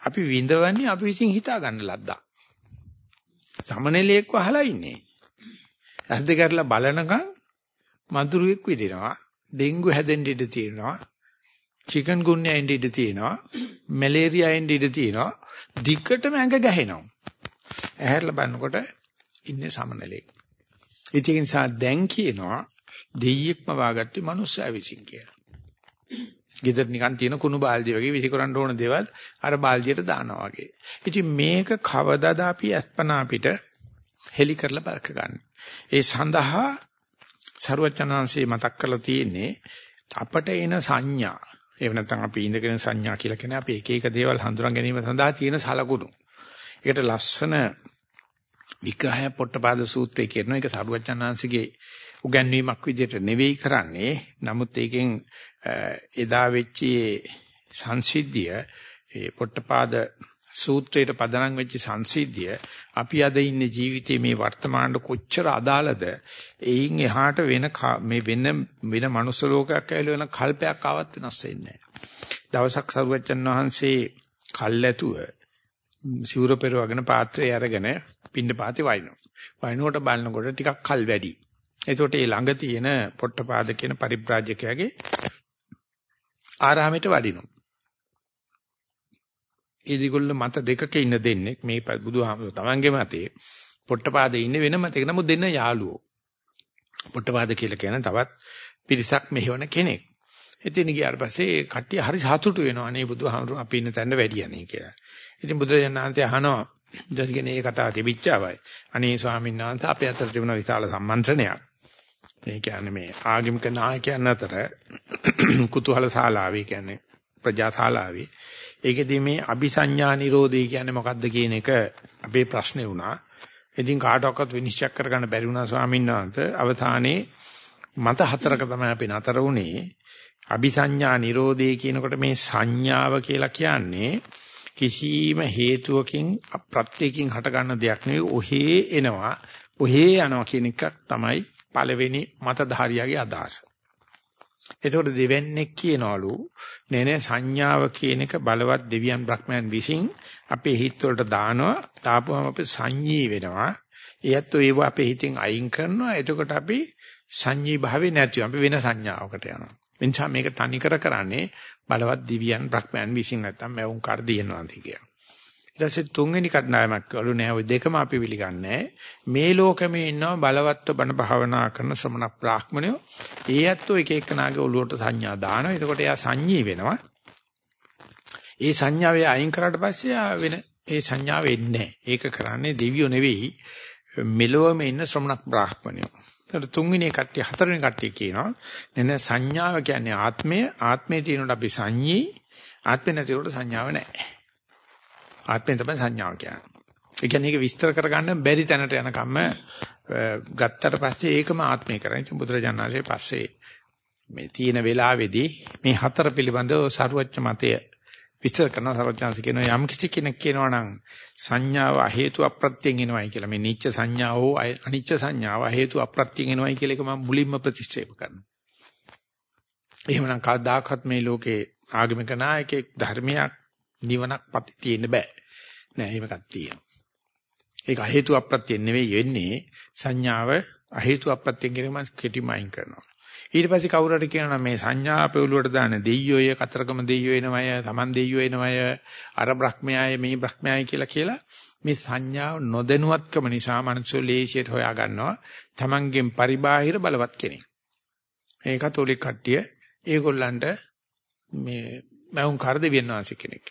අපි විඳවන්නේ අපි විසින් හිතා ගන්න ලද්දා. සමනලයක් වහලා ඉන්නේ. ඇද්ද කරලා බලනකම් මදුරුවෙක් විදිනවා. ඩෙන්ගු හැදෙන්න ඉඩ තියෙනවා. චිකන් ගුන්යා එන්න ඉඩ තියෙනවා. මැලේරියා එන්න ඉඩ තියෙනවා. දිග්ගටම ඇඟ ගැහෙනවා. ඇහැරලා බලනකොට ඉන්නේ සමනලෙක්. ඒක නිසා දැන් කියනවා දෙයියෙක්ම වාගත්තේ මනුස්සයා විසින් කියලා. ගෙදර නිකන් තියෙන කුණු බාල්දිය වගේ විසිකරන්න ඕන දේවල් අර බාල්දියට දානවා වගේ. ඉතින් මේක කවදාද අපි අස්පනා අපිට හෙලි කරලා බලක ගන්න. ඒ සඳහා ਸਰවචනංශේ මතක් කරලා තියෙන්නේ අපට එන සංඥා. එහෙම නැත්නම් අපි ඉඳගෙන සංඥා කියලා කියන්නේ අපි එක එක දේවල් හඳුනා ගැනීම සඳහා තියෙන සලකුණු. ඒකට ලස්සන විග්‍රහය පොට්ටපාද සූත්‍රයේ කියනවා ඒක සරුවචනාංශගේ උගන්වීමක් විදිහට නෙවෙයි කරන්නේ. නමුත් ඒකෙන් එදා වෙච්ච සංසිද්ධිය ඒ පොට්ටපාද සූත්‍රයට පදනම් වෙච්ච සංසිද්ධිය අපි අද ඉන්නේ ජීවිතයේ මේ වර්තමානට කොච්චර අදාළද එයින් එහාට වෙන මේ වෙන වෙන මනුස්ස ලෝකයක් ඇවිල්ලා වෙන කල්පයක් ආවත් වෙනස් වෙන්නේ නැහැ. දවසක් සරුවචන් වහන්සේ කල්ැතුව සිවුර පෙරවගෙන පාත්‍රය අරගෙන පින්න පාතේ වයින්නවා. වයින්කොට බලනකොට ටිකක් කල් වැඩි. එතකොට ඒ ළඟ තියෙන පොට්ටපාද කියන පරිබ්‍රාජකයාගේ ආරාමයට වඩිනවා. ඒ දිගොල්ල මත දෙකක ඉන්න දෙන්නේ මේ බුදුහාමුදුර තමන්ගේ මතේ පොට්ටපාදේ ඉන්නේ වෙන මතයක නමුත් දෙන්න යාළුවෝ. පොට්ටපාද කියලා කියන තවත් පිරිසක් මෙහෙවන කෙනෙක්. එතන ගියාට පස්සේ කට්ටිය හරි සතුටු වෙනවා අනේ බුදුහාමුදුර අපි ඉන්න තැන වැඩියනේ කියලා. ඉතින් බුදුරජාණන් වහන්සේ අහනවා ඊටගෙන මේ කතාව තිබිච්චාවයි. අනේ ස්වාමීන් වහන්සේ අපේ අතර තිබුණ විශාල සම්මන්ත්‍රණයක්. මේ කියන්නේ මේ ආගමික නායකයන් අතර කුතුහල ශාලාවේ කියන්නේ ප්‍රජා ශාලාවේ. ඒකෙදී මේ අபிසඤ්ඤා නිරෝධය කියන්නේ මොකක්ද කියන එක අපේ ප්‍රශ්නේ වුණා. ඉතින් කාටවත් විනිශ්චය කරගන්න බැරි වුණා ස්වාමීන් වහන්සේ. අවධානයේ මත හතරක තමයි අපි නතර වුණේ. අபிසඤ්ඤා නිරෝධය කියනකොට මේ සංඥාව කියලා කියන්නේ කිසිම හේතුවකින් ප්‍රත්‍යයෙන් හට ගන්න දෙයක් නෙවෙයි ඔහේ එනවා ඔහේ යනවා කියන එක තමයි පළවෙනි මතධාරියාගේ අදහස. එතකොට දෙවන්නේ කියනවලු නේ සංඥාව කියන එක බලවත් දෙවියන් බ්‍රහ්මයන් විසින් අපේ හිත වලට දානවා දාපුවම අපි සංඤී වෙනවා. ඒත් ඒව අපේ හිතෙන් අයින් කරනවා. එතකොට අපි සංඤී භාවේ නැතිව අපි වෙන සංඥාවකට යනවා. එනිසා මේක තනි කර කරන්නේ බලවත් දිව්‍යයන් බ්‍රහ්මයන් විසින් නැත්තම් මවුන් කර දිනනවා කියලා. ඊට පස්සේ තුන්වෙනි කණ්ඩායමක් වලු නෑ ওই දෙකම අපි පිළිගන්නේ. මේ ලෝකෙමේ ඉන්නවා බලවත්ව බණ භාවනා කරන ශ්‍රමණ බ්‍රාහ්මණයෝ. ඒ ඇත්තෝ එක එකනාගේ ඔළුවට සංඥා දානවා. එතකොට එයා සංඤී වෙනවා. ඒ සංඥාවේ අයින් කරාට පස්සේ වෙන ඒ සංඥාව එන්නේ ඒක කරන්නේ දෙවියෝ නෙවෙයි. මෙලොවම ඉන්න ශ්‍රමණ බ්‍රාහ්මණයෝ. ඒතර තුන්වෙනි කට්ටිය හතරවෙනි කට්ටිය කියනවා. නෙන සංඥාව කියන්නේ ආත්මය. ආත්මයේ තියෙනකොට අපි සංඤී. ආත්මේ නැතිවට සංඥාව නැහැ. ආත්මෙන් තමයි සංඥාව කියන්නේ. ඒ කියන්නේ ඒක විස්තර කරගන්න බැරි තැනට යනකම්ම ගත්තට පස්සේ ඒකම ආත්මය කරන්නේ. ඉතින් බුදුරජාණන් වහන්සේ පස්සේ මේ තියෙන වෙලාවේදී මේ හතර පිළිබඳව සරුවච්ච මතය විස්තර කරන සරුවච්චාන්ස කියන යම් කිසි කෙනෙක් කියනවා නම් සංඥාව හේතු අප්‍රත්‍යයෙන් එනවයි කියලා. මේ නිච්ච සංඥාව හෝ අනිච්ච සංඥාව හේතු අප්‍රත්‍යයෙන් එනවයි කියලා එක මම මුලින්ම ප්‍රතික්ෂේප කරනවා. එහෙමනම් කවදාකවත් මේ ලෝකේ ආගමික නායකයෙක් ධර්මයක් නිවනක් පති තියෙන්න බෑ. නෑ එහෙමකක් තියෙනවා. ඒක හේතු අප්‍රත්‍ය නෙවෙයි වෙන්නේ සංඥාව අහේතු අප්‍රත්‍යයෙන් කියනම කෙටිමයින් කරනවා. ඊට පස්සේ කවුරු හරි කියනවා මේ සංඥා අපෙවුලුවට දාන දෙයියෝය කතරගම දෙයියෝ එනවය තමන් දෙයියෝ එනවය අර බ්‍රහ්මයාය මේ බ්‍රහ්මයාය කියලා කියලා මේ සංඥාව නොදැනුවත්කම නිසා මනුස්සෝ ලේසියට හොයා ගන්නවා තමන්ගෙන් පරිබාහිර බලවත් කෙනෙක්. මේ කතෝලික කට්ටිය ඒගොල්ලන්ට මේ මවුන් කර දෙවියන් වහන්සේ කෙනෙක්.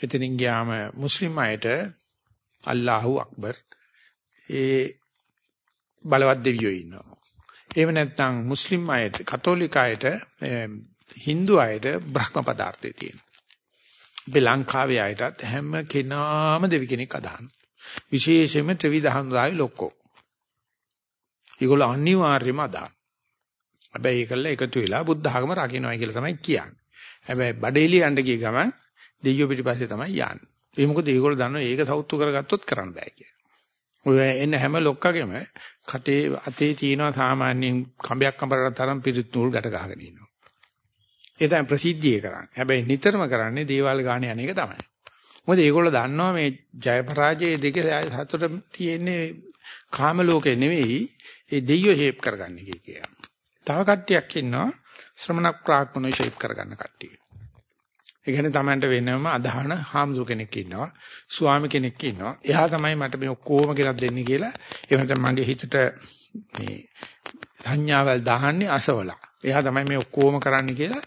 එතනින් ගියාම මුස්ලිම් අයට අල්ලාහු අක්බර් ඒ බලවත් දෙවියෝ ඉන්නවා. එහෙම නැත්නම් මුස්ලිම් අයට කතෝලික අයට Hindu අයට බ්‍රහ්ම පදාර්ථය තියෙනවා. අපි ලංකාවේ අයටත් හැම කෙනාම දෙවි කෙනෙක් අදහනවා. විශේෂයෙන්ම ත්‍රිවිධ හඳුනායි ලොක්කෝ. ඒගොල්ලෝ අනිවාර්යයෙන්ම අදහන. හැබැයි ඒකල්ල එකතු වෙලා බුද්ධ ආගම රකින්නයි කියලා තමයි කියන්නේ. හැබැයි බඩේලියන්ට ගිය ගමන් දෙයියෝ පිටිපස්සේ තමයි යන්නේ. ඒ මොකද ඒගොල්ලෝ දන්නවා ඒක සෞතු කරගත්තොත් කරන්න බෑ කියලා. ඔය එන්න හැම ලොක්කගෙම කටේ අතේ තියෙන සාමාන්‍යයෙන් කඹයක් කඹරට තරම් පිරිත් නූල් ගැට ගහගෙන ඉන්නවා. ඒ තමයි ප්‍රසිද්ධිය කරන්නේ. හැබැයි නිතරම කරන්නේ දේවාල ගානේ යන එක තමයි. මොකද ඒගොල්ලෝ දන්නවා මේ ජය පරාජය දෙක හතර තියෙන්නේ කාම ලෝකේ නෙවෙයි ඒ දෙයියෝ ෂේප් කරගන්න එක කියලා. තව කට්ටියක් ඉන්නවා ශ්‍රමණක් ප්‍රාඥෝ ෂේප් කරගන්න කට්ටිය. ඒ කියන්නේ Tamanට වෙනම අදහන හාමුදුර කෙනෙක් ඉන්නවා, ස්වාමි කෙනෙක් ඉන්නවා. එයා තමයි මට මේ ඔක්කොම ගෙනත් දෙන්නේ කියලා. ඒ වෙනතම මගේ හිතට මේ සංඥාවල් දාහන්නේ අසවලා. එයා තමයි මේ ඔක්කොම කරන්න කියලා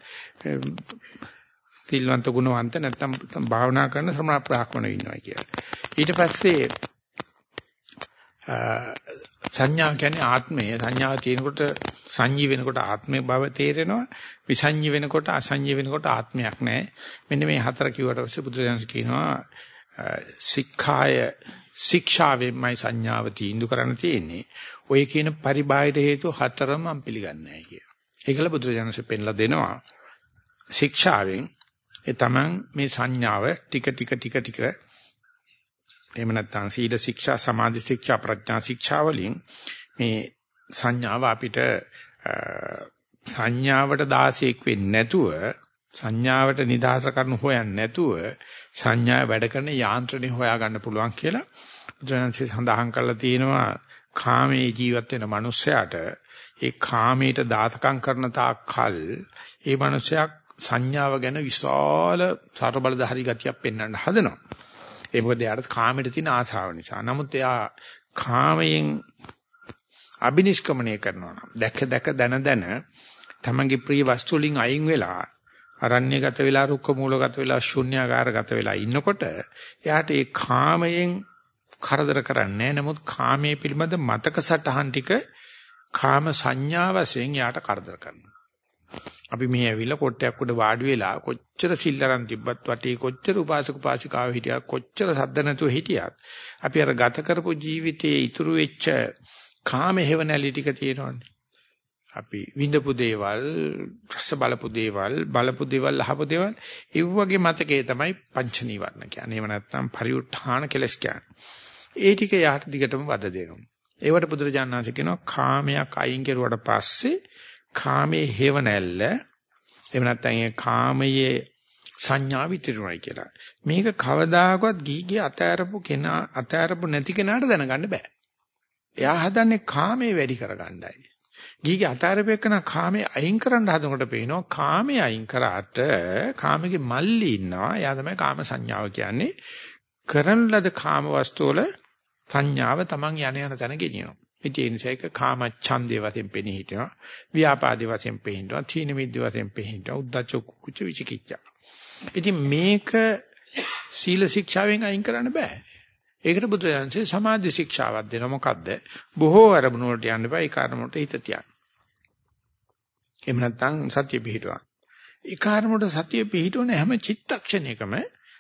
තිල්වන්ත ගුණවන්ත නැත්තම් භාවනා කරන ශ්‍රමණ බ්‍රාහ්මණයෝ ඉන්නවා කියලා. ඊට පස්සේ සංඥා කියන්නේ ආත්මය. සංඥාව තියෙනකොට සංඤී වෙනකොට ආත්මේ බව තේරෙනවා. විසංඤී වෙනකොට අසංඤී වෙනකොට ආත්මයක් නැහැ. මෙන්න මේ හතර කිව්වට පස්සේ බුදුදහම කියනවා සික්ඛාය ශික්ෂාවෙන්මයි සංඥාව තීන්දුව කරන්න තියෙන්නේ. ඔය කියන පරිබාහිර හේතු හතරම මම පිළිගන්නේ නැහැ කියලා. ඒකල බුදුරජාණන්සේ පෙන්ලා දෙනවා. ශික්ෂාවෙන් ඒ තමන් මේ සංඥාව ටික ටික ටික ටික එහෙම නැත්නම් සීල ශික්ෂා සමාධි ශික්ෂා ප්‍රඥා ශික්ෂා වලින් මේ සංඥාව අපිට සංඥාවට 16ක් වෙන්නේ නැතුව සංඥාවට නිදහස කරන හොයන්නේ නැතුව සංඥා වැඩ කරන යාන්ත්‍රණය හොයා ගන්න පුළුවන් කියලා බුදුරජාණන්සේ සඳහන් කරලා තියෙනවා කාමයේ ජීවත් වෙන මනුස්සයාට ඒ කාමයට දාතකම් කරන තාක් කල් ඒ මනුස්සයා සංඥාව ගැන විශාල සර්බලධාරී ගතියක් පෙන්වන්න හදනවා. ඒ මොකද එයාට කාමයට තියෙන ආසාව නිසා. නමුත් එයා කාමයෙන් අබිනිෂ්ක්‍මණය කරනවා නම් දැක දැක දන දන තමන්ගේ ප්‍රිය වස්තු වලින් අයින් වෙලා අරණ්‍යගත වෙලා රුක්ක මූලගත වෙලා ශුන්‍යාකාරගත වෙලා ඉන්නකොට එයාට ඒ කාමයෙන් කරදර කරන්නේ නමුත් කාමයේ පිළිබඳ මතක සටහන් ටික කාම සංඥා වශයෙන් යාට කරදර කරනවා. අපි මේ ඇවිල්ලා කොට්ටයක් උඩ වාඩි වෙලා කොච්චර සිල්ලරන් තිබ්බත් වටේ කොච්චර උපාසක උපාසිකාව හිටියත් කොච්චර සද්ද නැතුව හිටියත් අපි අර ගත කරපු ජීවිතයේ ඉතුරු වෙච්ච කාම හේවණලි ටික තියෙනවනේ. අපි විඳපු දේවල් රස බලපු දේවල් බලපු දේවල් අහපු දේවල් ඒ වගේ මතකයේ තමයි පංච නීවරණ කියන්නේ. එහෙම නැත්නම් පරිඋත්ථාන කෙලස් කියන්නේ. ඒ ටික යට දිගටම වද දෙනවා. ඒවට බුදුරජාණන් වහන්සේ කියනවා කාමයක් අයින් කෙරුවට පස්සේ කාමයේ හේව නැල්ල එහෙම නැත්නම් ඒ කාමයේ සංඥා විතිරුණයි කියලා. මේක කවදාකවත් ගීගේ අතෑරපු කෙනා අතෑරපු නැති කෙනාට දැනගන්න බෑ. එයා හදන්නේ කාමයේ වැඩි කරගන්නයි. ගීගේ අතෑරපෙකන කාමයේ අයින් කරන්න හදනකොට පේනවා කාමයේ අයින් කරාට කාමයේ මල්ලි ඉන්නවා. එයා තමයි කාම සංඥාව කියන්නේ. කරන ලද කාම වස්තු වල සංඥාව Taman යන යන තැන ගෙනියනවා. ඉතින් ඒ නිසා ඒක කාම ඡන්දේ වශයෙන් පෙනී හිටිනවා. ව්‍යාපාදේ වශයෙන් පෙනී හිටිනවා. තීන මිද්ද වශයෙන් පෙනී හිටිනවා. උද්දච්ච කුච්ච විචිකිච්ඡා. ඉතින් මේක සීල ශික්ෂාවෙන් අයින් කරන්න බෑ. ඒකට බුදුරජාන්සේ සමාධි ශික්ෂාවක් දෙනවා මොකද්ද? බොහෝ අරමුණු වලට යන්න බෑ ඒ කාරණට හිත තියන්න. එහෙම නැත්නම් සත්‍ය පිහිටවන්න. ඒ කාරණට සත්‍ය පිහිටවන හැම චිත්තක්ෂණයකම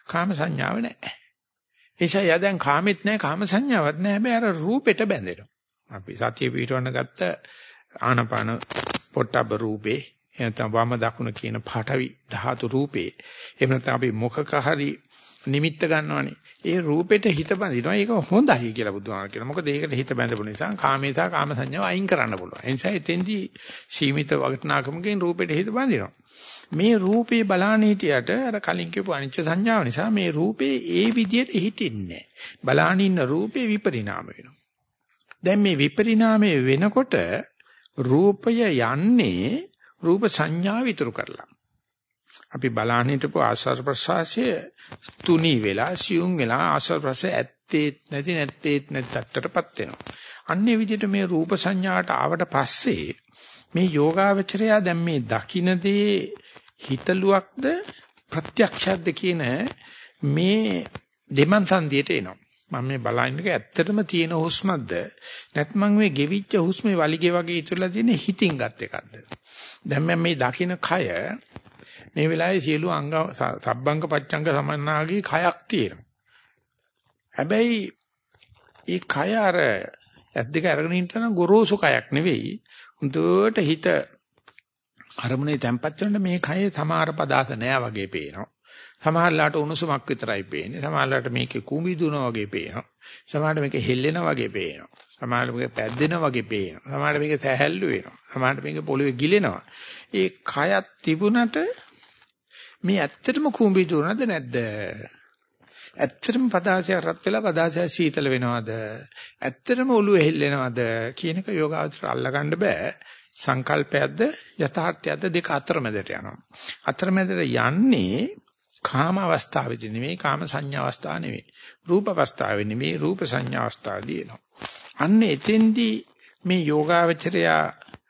කාම සංඥාව නැහැ. එيشා යා දැන් කාමෙත් නැහැ කාම සංඥාවක් නැහැ හැබැයි අර රූපෙට බැඳෙනවා. අපි සත්‍ය පිහිටවන්න ගත්ත ආනපාන පොට්ටබ රූපේ එනතම වම දකුණ කියන පාඨවි ධාතු රූපේ එහෙම නැත්නම් අපි මොකක හරි නිමිත්ත ගන්නවනේ. ඒ රූපෙට හිත බඳිනවා. ඒක හොඳයි කියලා බුදුහාම කියනවා. මොකද ඒකට හිත බැඳපු නිසා කාමේතා කාම සංඥාව අයින් කරන්න පුළුවන්. ඒ නිසා එතෙන්දී සීමිත වගනාකමකින් රූපෙට හිත බඳිනවා. මේ රූපේ බලාන හිටියට අර කලින් කියපු අනිච්ච සංඥාව නිසා මේ රූපේ ඒ විදිහට හිටින්නේ බලාන ඉන්න රූපේ විපරිණාම වෙනවා. දැන් මේ විපරිණාමය වෙනකොට රූපය යන්නේ රූප සංඥා විතර කරලා. අපි බලන්න හිටපු ආස්වාද ප්‍රසආසය තුනී වෙලා සියුම් වෙලා ආස්වාද ප්‍රසය ඇත්තේ නැති නැත්තේ නැත්තටපත් වෙනවා. අන්නේ විදිහට මේ රූප සංඥාට ආවට පස්සේ මේ යෝගාවචරය දැන් මේ දකින්නේ හිතලුවක්ද ප්‍රත්‍යක්ෂයක්ද කියන මේ දෙමන් සංදියට එනවා. මම මේ බලන්නේ ඇත්තටම තියෙන හුස්මක්ද? නැත්නම් මේ ගෙවිච්ච හුස්මේ වලිගේ වගේ ඉතුරුලා තියෙන හිතින් ගත් එකක්ද? දැන් මම මේ දකින්න කය මේ වෙලාවේ සියලු අංග සබ්බංග පච්චංග සමන්නාගේ කයක් තියෙනවා. හැබැයි ඒ කය අර ඇද්දක අරගෙන ඉන්න ගොරෝසු කයක් නෙවෙයි. හුදුවට හිත අරමුණේ තැම්පත් වෙනකොට මේ කයේ සමහර පදාස නෑ වගේ පේනවා. සමහරලාට උණුසුමක් විතරයි පේන්නේ. සමහරලාට මේකේ කුඹි දුනවා වගේ පේනවා. සමහරට මේක හෙල්ලෙනා වගේ පේනවා. සමහරට මේක පැද්දෙනා වගේ පේනවා. සමහරට මේක සැහැල්ලු වෙනවා. සමහරට මේක පොළවේ ගිලෙනවා. ඒ කයත් තිබුණට මේ ඇත්තටම කුඹි දුනද නැද්ද? ඇත්තටම පදාසය රත් වෙලා පදාසය සීතල වෙනවද? ඇත්තටම ඔළුව හෙල්ලෙනවද කියන එක යෝගාවචර අල්ලගන්න බෑ. සංකල්පයක්ද යථාර්ථයක්ද දෙක අතරමැදට යනවා. අතරමැදට යන්නේ කාම අවස්ථාවේදී නෙමෙයි කාම සංඥා අවස්ථාව නෙමෙයි. රූප අවස්ථාවේ නෙමෙයි රූප සංඥා අවස්ථාවේදී එනවා. අන්න එතෙන්දී මේ යෝගාවචරයා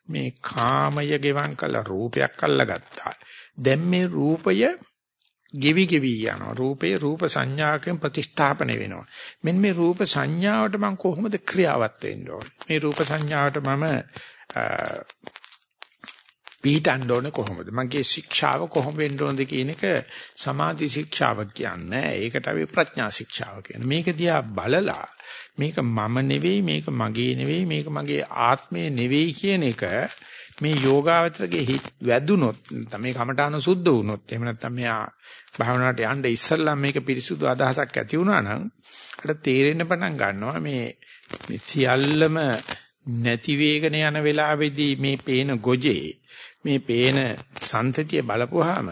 මේ කාමය ගෙවම් කළ රූපයක් අල්ලගත්තා. දැන් මේ රූපය ගෙවි ගෙවි යනවා. රූපේ රූප සංඥාකෙන් ප්‍රතිස්ථාපන වෙනවා. මෙන්න මේ රූප සංඥාවට මම කොහොමද ක්‍රියාවත් වෙන්න ඕනේ? මේ රූප සංඥාවට මම පිළිටන්න ඕනේ කොහොමද? මගේ ශික්ෂාව කොහොම වෙන්න ඕනද කියන එක සමාධි ශික්ෂාව කියන්නේ. ඒකට අපි ප්‍රඥා ශික්ෂාව කියන්නේ. මේක දිහා බලලා මේක මම නෙවෙයි, මේක මගේ නෙවෙයි, මේක මගේ ආත්මය නෙවෙයි කියන එක මේ යෝගාවචරගේ හිත වැදුනොත් තමයි කමඨාන සුද්ධ වුනොත් එහෙම නැත්නම් මෙයා භාවනාවට යන්න ඉස්සල්ලා මේක පිරිසුදු අදහසක් ඇති වුණා නම් අර තේරෙන්න පටන් ගන්නවා මේ සියල්ලම නැති වේගන යන වෙලාවේදී මේ පේන ගොජේ මේ පේන සංතතිය බලපුවාම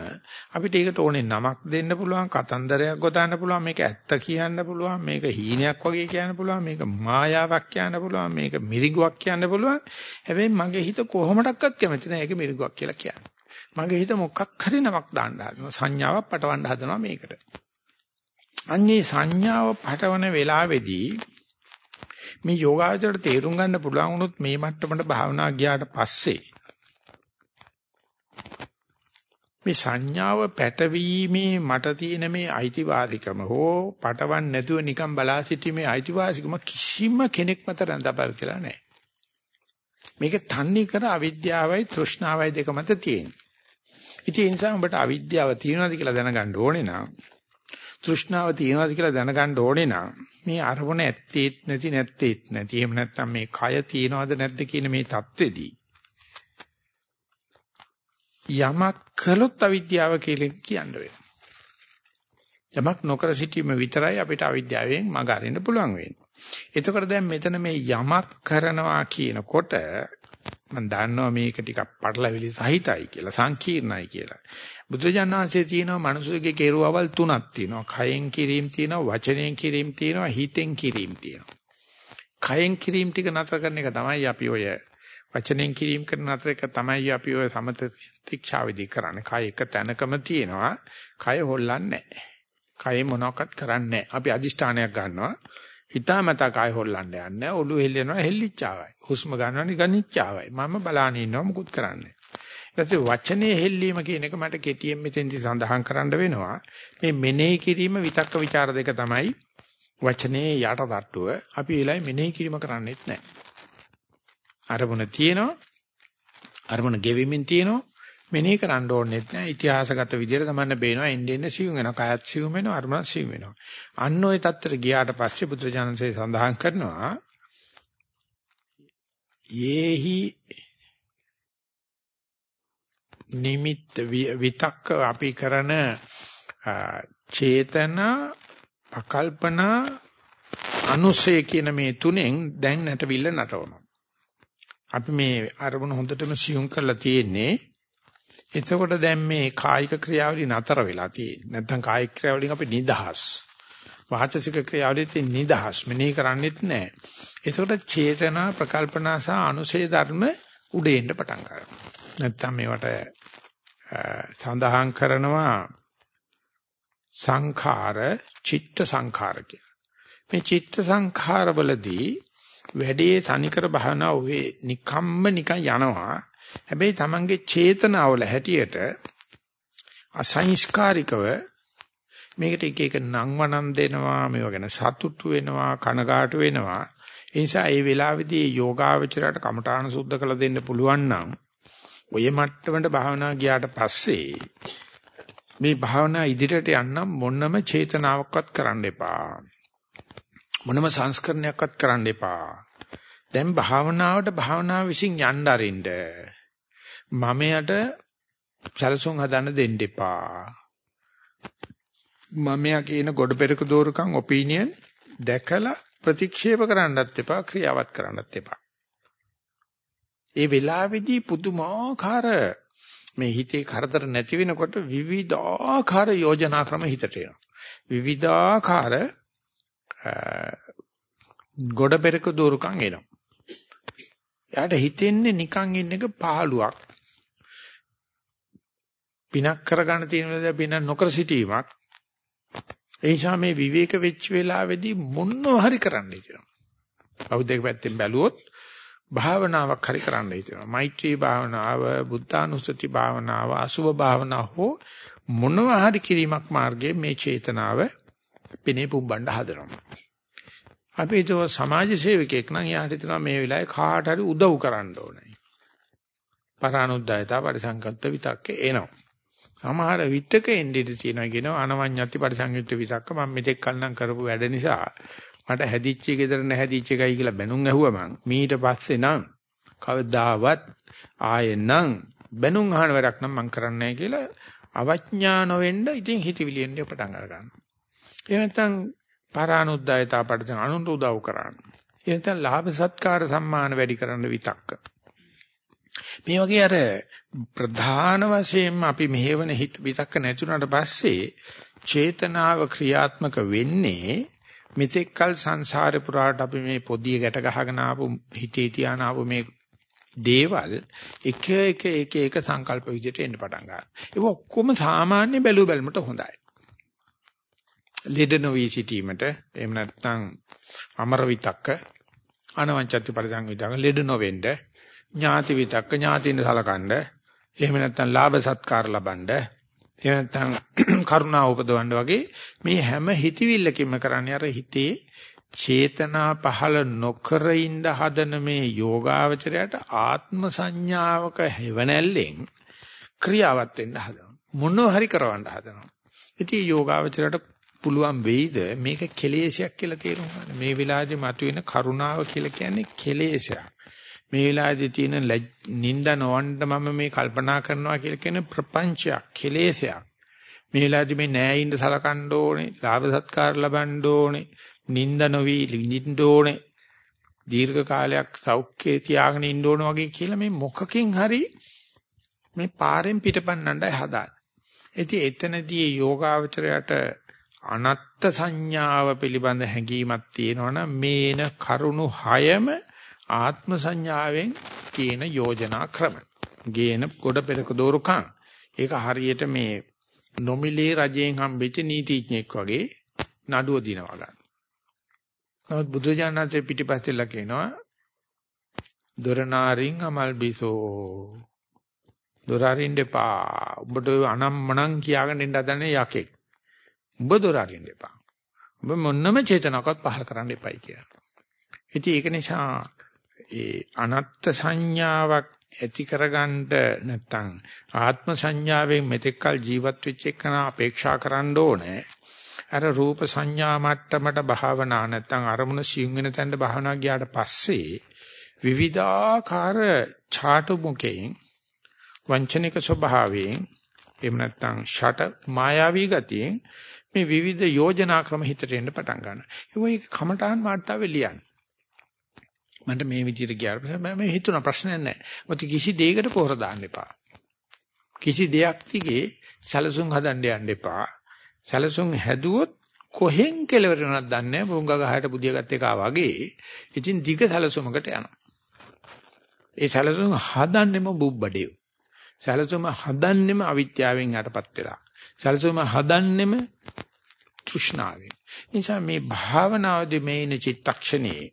අපිට ඒකට ඕනේ නමක් දෙන්න පුළුවන් කතන්දරයක් ගොතන්න පුළුවන් මේක ඇත්ත කියන්න පුළුවන් මේක හීනයක් වගේ කියන්න පුළුවන් මේක මායාවක් කියන්න පුළුවන් මේක මිරිගුවක් කියන්න පුළුවන්. හැබැයි මගේ හිත කොහොමඩක්වත් කැමති නැහැ ඒක මිරිගුවක් කියලා කියන්න. මගේ හිත මොකක් හරි නමක් දාන්න හදනවා. සංඥාවක් පටවන්න හදනවා මේකට. අන්නේ සංඥාව පටවන වෙලාවේදී මේ යෝගාචරයට තේරුම් ගන්න පුළුවන් වුණොත් මේ මට්ටමට භාවනා ගියාට පස්සේ මේ සංඥාව පැටවීමේ මට තියෙන මේ අයිතිවාසිකම හෝ පටවන් නැතුව නිකන් බලා සිටීමේ අයිතිවාසිකම කිසිම කෙනෙක් මත රඳාපල් කියලා නැහැ. මේක තන්නේ කර අවිද්‍යාවයි තෘෂ්ණාවයි දෙක මත තියෙන. ඉතින් ඒ නිසා උඹට අවිද්‍යාව තියෙනවද කියලා දැනගන්න ඕනේ නම් තෘෂ්ණාව තියෙනවද කියලා දැනගන්න ඕනේ නම් මේ අරමුණ ඇත්තේත් නැති නැත්තේත් නැති. එහෙම නැත්නම් මේ කය තියෙනවද නැද්ද කියන මේ தත්ත්වෙදී යමක් කළොත් අවිද්‍යාව කියලා කියන්න වෙනවා. යමක් නොකර සිටීම විතරයි අපිට අවිද්‍යාවෙන් මඟ අරින්න පුළුවන් වෙන්නේ. එතකොට දැන් මෙතන මේ යමක් කරනවා කියනකොට මම දන්නවා මේක ටිකක් පටලවිලි සහිතයි කියලා සංකීර්ණයි කියලා. බුදුජානනාංශයේ තියෙනවා මනුස්සයෙක්ගේ කෙරුවවල් තුනක් තියෙනවා. කයෙන් කිරීම තියෙනවා, වචනයෙන් කිරීම තියෙනවා, හිතෙන් කිරීම තියෙනවා. කයෙන් කිරීම ටික නතර කරන එක තමයි අපි ඔය වචනෙන් කිරීම කරන අතර එක තමයි අපි ඔය සමත ශික්ෂාවේදී කරන්නේ. කය එක තැනකම තියෙනවා. කය හොල්ලන්නේ නැහැ. කය මොනවක්වත් කරන්නේ නැහැ. අපි අදිෂ්ඨානයක් ගන්නවා. හිතාමතා කය හොල්ලන්න යන්නේ ඔළුව හෙල්ලෙනවා හෙල්ලිච්චාවයි. හුස්ම ගන්නවා නිගනිච්චාවයි. මම බලාන ඉන්නවා මුකුත් කරන්නේ. ඊට වචනේ හෙල්ලීම කියන එක මට කෙටියෙන් මෙතෙන්දි සඳහන් කරන්න වෙනවා. මේ මෙනෙහි කිරීම විතක්ක ਵਿਚාර දෙක තමයි වචනේ යට තට්ටුව. අපි ඒලයි මෙනෙහි කිරීම කරන්නේත් නැහැ. අරමුණ තියෙනවා. අරමුණ ගෙවෙමින් තියෙනවා. මෙනේ කරන්න ඕනෙත් නෑ. ඉතිහාසගත විදිහට තමන්න බේනවා. එන්න එන්න සිවුම් වෙනවා. කයත් සිවුම් වෙනවා. අරමුණ සිවුම් වෙනවා. අන්න ওই தත්තර ගියාට පස්සේ බුදුරජාණන්සේ සඳහන් කරනවා යේහි නිමිත් විතක්ක අපි කරන චේතන අකල්පනා අනුසය කියන මේ තුනෙන් දැන් නැටවිල්ල නටවනවා අපි මේ අරමුණ හොඳටම සියුම් කරලා තියෙන්නේ. එතකොට දැන් මේ කායික ක්‍රියාවලිය නතර වෙලා තියෙන්නේ. නැත්නම් කායික ක්‍රියාවලියෙන් අපි නිදහස්. වාචසික ක්‍රියාවලියෙන් නිදහස්. මෙනෙහි කරන්නේත් නැහැ. එතකොට චේතනා ප්‍රකල්පනා සහ අනුසේ ධර්ම උඩේන්න පටන් ගන්නවා. නැත්නම් මේවට සඳහන් කරනවා සංඛාර චිත්ත සංඛාර කියලා. මේ චිත්ත සංඛාරවලදී වැඩේ සනිකර භාවනා ඔවේ නිකම්ම නිකන් යනවා. හැබැයි Tamange චේතනාවල හැටියට අසංස්කාරිකව මේකට එක එක නම් වණන් දෙනවා මේවා ගැන සතුටු වෙනවා කනගාටු වෙනවා ඒ නිසා ඒ වෙලාවේදී යෝගාවචරයට කමඨාන සුද්ධ කළ දෙන්න පුළුවන් නම් ඔය මට්ටමට භාවනා ගියාට පස්සේ මේ භාවනා ඉදිරියට යන්න මොනම චේතනාවක්වත් කරන්න එපා මොනම සංස්කරණයක්වත් කරන්න එපා. දැන් භාවනාවට භාවනාව විසින් යන්න අරින්න. මමයට සැලසුම් හදන්න දෙන්න එපා. මමයා කියන ගොඩ පෙරක දෝරකම් ඔපිනියන් දැකලා ප්‍රතික්ෂේප කරන්නත් එපා ක්‍රියාවත් කරන්නත් එපා. ඒ වෙලාවේදී පුදුමාකාර මේ හිතේ කරදර නැති වෙනකොට විවිධාකාර යෝජනා ක්‍රම හිතට එනවා. විවිධාකාර ගොඩ පෙරක දෝරුකම් එනවා. එයාට හිතෙන්නේ නිකන් ඉන්න එක පහළුවක්. පිනක් කරගන්න තියෙන දේ පින නොකර සිටීමක්. ඒ නිසා මේ විවේක වෙච්ච වෙලාවේදී මොනව හරි කරන්න හිතෙනවා. බෞද්ධක පැත්තෙන් බැලුවොත් භාවනාවක් හරි කරන්න හිතෙනවා. මෛත්‍රී භාවනාව, බුද්ධානුස්සති භාවනාව, අසුභ භාවනාව හෝ මොනවා හරි කිරීමක් මාර්ගයේ මේ චේතනාව පිනේ පුම්බන්න හදනවා. අපි ඒක සමාජ සේවකයෙක් නම් යාට හිතනවා මේ වෙලාවේ කාට හරි උදව් කරන්න ඕනේ. පරානුද්යතා පරිසංකත්ත විතක්කේ එනවා. සමහර විතක එන්නේ තියෙනවා කියනවා අනවඤ්ඤත්ති පරිසංයුක්ත විතක්ක මම මෙතෙක් කල් නම් කරපු වැඩ නිසා මට හැදිච්ච ගෙදර නැහැදිච්ච එකයි කියලා බැනුම් ඇහුවා මං. මීට පස්සේ නම් කවදාවත් ආයෙ නම් බැනුම් අහන වැඩක් නම් මං කරන්නේ නැහැ කියලා අවඥා නොවෙන්න ඉතින් හිතවිලි එන්න පටන් අර ගන්නවා. එහෙම නැත්නම් පරානුද්යතා පරිසං අනුන්ට උදව් කරන්න. එහෙම නැත්නම් ලාභ සත්කාර සම්මාන වැඩි කරන්න විතක්ක. මේ වගේ අර ප්‍රධාන වශයෙන්ම අපි මෙහෙවන හිත විතක්ක නැතුණාට පස්සේ චේතනාව ක්‍රියාත්මක වෙන්නේ මෙතෙක්කල් සංසාරේ පුරාට අපි මේ පොදිය ගැට ගහගෙන ආපු හිතේ තියාන ආපු මේ දේවල් එක එක එක එක සංකල්ප විදිහට එන්න පටන් ගන්නවා. ඒක ඔක්කොම සාමාන්‍ය බැලු බැලමට හොඳයි. ලෙඩ නොවී සිටීමට එහෙම නැත්නම් අමර විතක්ක අනවංචත්ති පරිසංවිතක ලෙඩ නොවෙන්න ඥාති විතක්ක ඥාතින සලකන්න එහෙම නැත්නම් ලාභ සත්කාර ලබන්න එහෙම නැත්නම් කරුණා උපදවන්න වගේ මේ හැම හිතවිල්ලකින්ම කරන්නේ අර හිතේ චේතනා පහළ නොකර ඉඳ හදන මේ යෝගාවචරයට ආත්ම සංඥාවක හැවණැල්ලෙන් ක්‍රියාවත් වෙන්න හදනවා. මොනව හරි කරවන්න හදනවා. ඉතින් යෝගාවචරයට පුළුවන් වෙයිද මේක කෙලෙසයක් කියලා තේරුම් ගන්න. මේ වෙලාවේ මතුවෙන කරුණාව කියලා කියන්නේ කෙලෙසයක්. මේ වෙලාවේ තියෙන නිନ୍ଦ නොවන්න මම මේ කල්පනා කරනවා කියලා කියන ප්‍රපංචයක් කෙලෙසයක්. මේ වෙලාවේ මේ නෑ ඉන්න සලකන්න ඕනේ, ලාභ සත්කාර ලබන්න ඕනේ, නිନ୍ଦ නොවි නිින්න ඕනේ. දීර්ඝ කාලයක් සෞඛ්‍යයේ තියාගෙන ඉන්න ඕන වගේ කියලා මේ මොකකින් හරි මේ පාරෙන් පිටපන්නණ්ඩයි හදාන්නේ. ඉතින් එතනදී යෝගාවචරයට අනත්ත් සංඥාව පිළිබඳ හැඟීමක් තියෙනවනම් මේන කරුණු හයම ආත්ම සංඥාවෙන් කියන යෝජනා ක්‍රම. ගේන ගොඩ පෙරක දෝරුකම්. ඒක හරියට මේ නොමිලේ රජයෙන් හම්බෙච්ච නීතිඥෙක් වගේ නඩුව දිනවා ගන්න. නමුත් බුදුජානනාංශයේ පිටිපස්සෙල්ලා කියනවා දොරනාරින් අමල් බිසෝ දොරාරින් දෙපා උඹට අනම්මනම් කියාගෙන ඉන්න හදන්නේ යකෙක් උඹ දොරාරින් දෙපා උඹ මොන්නම චේතනාවක්වත් පහල කරන්න එපයි කියලා. ඉතින් ඒක නිසා ඒ අනත්ත් සංඥාවක් ඇති කරගන්න නැත්නම් ආත්ම සංඥාවෙන් මෙතෙක්කල් ජීවත් වෙච්ච එකන අපේක්ෂා කරන්න ඕනේ. අර රූප සංඥා මට්ටමට භාවනා නැත්නම් අරමුණ සියුම් වෙන තැනට භාවනා ගියාට පස්සේ විවිධාකාර ඡාටු මුකෙන් වංචනික ස්වභාවයෙන් එහෙම නැත්නම් ෂට මායාවී ගතියෙන් මේ විවිධ යෝජනා ක්‍රම හිතට එන්න පටන් ගන්නවා. ඒක කමඨාන් වාර්තාවේ ලියන්න. මන්ට මේ විදිහට ගියාට පස්සේ මම හිතුණා ප්‍රශ්නයක් නැහැ. මොකද කිසි දෙයකට පොහොර දාන්න එපා. කිසි දෙයක් තිගේ සැලසුම් හදන්න යන්න එපා. සැලසුම් හැදුවොත් කොහෙන් කෙලවර වෙනවද දන්නේ නැහැ. බුංග ගහයට බුදියාගත් එකා වගේ. ඉතින් දිග සැලසුමකට යනවා. ඒ සැලසුම හදන්නෙම බුබ්බඩේ. සැලසුම හදන්නෙම අවිද්‍යාවෙන් යටපත් වෙලා. සැලසුම හදන්නෙම තෘෂ්ණාවෙන්. නිසා මේ භාවනාවේදී මේ ඉන චිත්තක්ෂණේ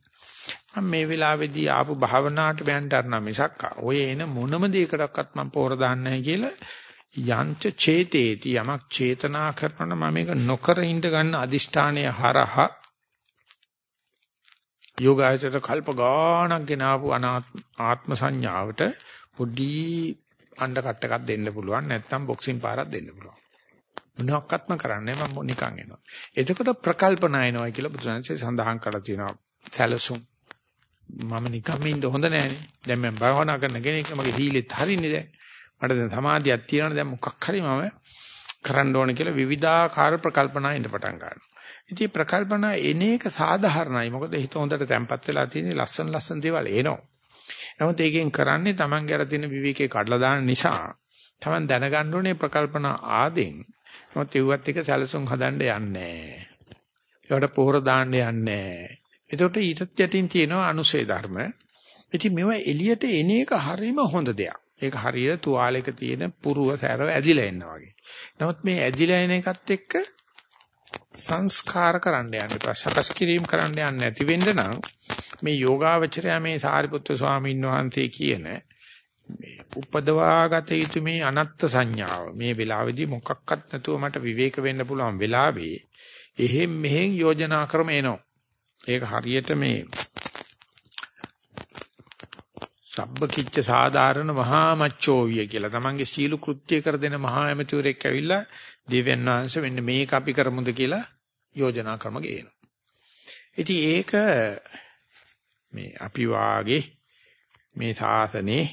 මම මේ වෙලාවේදී ආපු භාවනාවට බයන්ට අරන මිසක් ඔය එන මොනම දෙයකටවත් මම පෝර දාන්නේ නැහැ කියලා යංච චේතේති යමක් චේතනා කරන මම මේක නොකර ඉඳ ගන්න අදිෂ්ඨානය හරහා යෝගාචර කල්ප ගාණක් ගෙනාවු ආත්ම සංඥාවට පොඩි අණ්ඩ කට් එකක් දෙන්න පුළුවන් නැත්නම් බොක්සින් පාරක් දෙන්න පුළුවන් මොනක්වත්ම කරන්නේ මම නිකන් එනවා එතකොට ප්‍රකල්පනා එනවා කියලා බුදුසසුනේ සඳහන් කරලා තියෙනවා සැලසුම් මම නිකම්ම ඉන්න හොඳ නෑනේ දැන් මම භාවනා කරන කෙනෙක් මගේ සීලෙත් හරින්නේ දැන් මට දැන් සමාධියක් තියෙනවනේ දැන් මොකක් හරි මම කරන්න ඕන කියලා විවිධාකාර ප්‍රකල්පනා ඉන්න පටන් ගන්නවා. ඉතින් ප්‍රකල්පනා එන එක සාධාරණයි. මොකද හිත හොඳට තැම්පත් වෙලා තියෙන ලස්සන ලස්සන දේවල් එනවා. නමුත් ඒකෙන් කරන්නේ Taman ගැර තියෙන විවේකේ කඩලා දාන නිසා Taman දැනගන්න ඕනේ ප්‍රකල්පනා ආදෙන්. නමුත් ඒවත් එක සැලසුම් හදන්න යන්නේ නැහැ. ඒවට පොහොර දාන්න යන්නේ නැහැ. ඒකට ඊටත් යටින් තියෙනවා අනුසේ ධර්ම. ඉතින් මේවා එළියට එන එක හරීම හොඳ දෙයක්. ඒක හරියට තුවාලයක තියෙන පුරුව සැරව ඇදිලා එනවා වගේ. නමුත් මේ ඇදිලා එන එකත් එක්ක සංස්කාර කරන්න යන්න එපා. සකස් කිරීම කරන්න යන්න නැති වෙන්න නම් මේ යෝගාවචරය මේ සාරිපුත්‍ර ස්වාමීන් වහන්සේ කියන මේ උපදවාගත යුතු මේ අනත්ත් සංඥාව මේ වෙලාවේදී මොකක්වත් නැතුව මට විවේක වෙන්න පුළුවන් වෙලාවේ එහෙම් මෙහෙන් යෝජනා ක්‍රම එනවා. ඒක හරියට මේ සබ්බකිච්ච සාධාරණ මහා මච්චෝවිය කියලා. තමන්ගේ සීල කෘත්‍ය කර දෙන මහා ඇමතිවරයෙක් ඇවිල්ලා දෙවියන් වහන්සේ මෙන්න මේක අපි කරමුද කියලා යෝජනා ක්‍රම ගේනවා. ඉතින් ඒක මේ අපි වාගේ මේ සාසනේ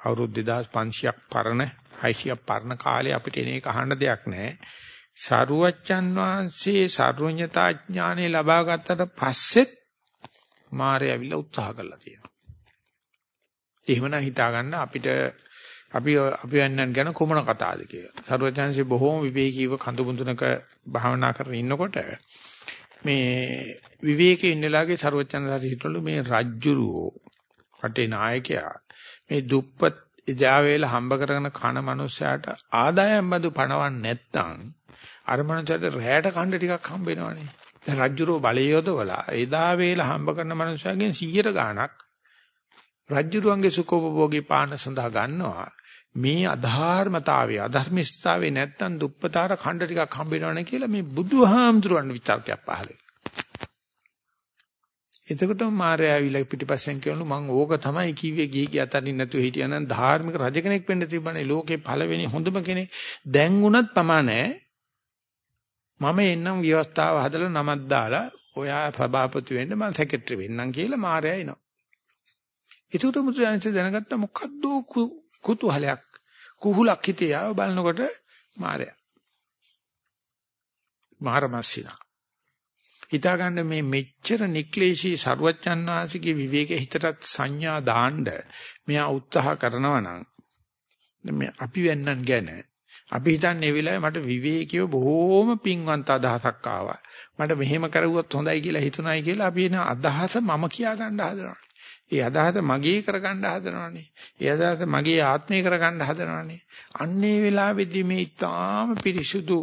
අවුරුදු 2500ක් පරණ 600ක් පරණ කාලේ අපිට එන එක අහන්න දෙයක් නැහැ. සරුවච්චන් වහන්සේ සර්වඥතා ඥානෙ ලබා ගත්තට පස්සෙත් මාරය ඇවිල්ලා උත්සාහ කළා තියෙනවා. එහෙමනම් හිතා ගන්න අපිට අපි අපි යන්නන් ගැන කොමන කතාවද කියලා. සරුවචාන්සේ බොහෝම විවේකීව කඳු මුදුනක භාවනා කරගෙන ඉන්නකොට මේ විවේකයේ ඉන්නලාගේ සරුවචාන්සේ හිතවලු මේ රජ්ජුරුවෝ රටේ නායකයා මේ දුප්පත් එදා වේල හම්බ කරගෙන කන මනුස්සයාට ආදායම් බඳු පණවන්නේ නැත්තම් අර මනුස්සයාට රැයට කන්න ටිකක් හම්බ වෙනවනේ. දැන් රජ්ජුරුවෝ බලය යොදවලා එදා වේල හම්බ කරන මනුස්සයාගෙන් 100ට ගාණක් රජ්ජුරුවන්ගේ සුඛෝපභෝගී පාන සඳහා ගන්නවා මේ අධර්මතාවය අධර්මිෂ්ඨතාවේ නැත්තම් දුප්පතාර ඛණ්ඩ ටිකක් හම්බ වෙනවනේ කියලා මේ බුදුහාමුදුරන් විචාරකයක් පහළ එතකොට මාර්යා ඇවිල්ලා පිටිපස්සෙන් කියනලු මං ඕක තමයි කිව්වේ ගිහි ගිය අතරින් නැතුව හිටියනම් ධාර්මික රජ කෙනෙක් වෙන්න තිබ්බනේ ලෝකේ පළවෙනි හොඳම කෙනෙක් දැන් උනත් පමානේ මම එන්නම් ව්‍යවස්ථාව හදලා නමක් දාලා ඔයා සභාපති වෙන්න මම සෙක්‍රටරි වෙන්නම් කියලා මාර්යා එනවා ඒකට මුද්‍රාංශය දැනගත්ත මොකද්ද කුතුහලයක් කුහුලක් හිතේ ආව බලනකොට මාරය. මාරමස්සිනා. හිතාගන්න මේ මෙච්චර නික්ලේශී ਸਰුවච්චන් වහන්සේගේ විවේක හිතටත් සංඥා දාන්න මෙයා උත්සාහ කරනවා නම් මේ අපි වෙන්නන් ගැන අපි හිතන්නේ ඒ වෙලාවේ මට විවේකීව බොහෝම පිංවන්ත අදහසක් ආවා. මට මෙහෙම කරුවොත් හොඳයි කියලා හිතුණයි කියලා අපි එන අදහස මම කියා ගන්න හදනවා. ඒ අදහස මගේ කරගන්න හදනවනේ. ඒ අදහස මගේ ආත්මේ කරගන්න හදනවනේ. අන්නේ වෙලාවේදී මේ ඊටාම පිරිසුදු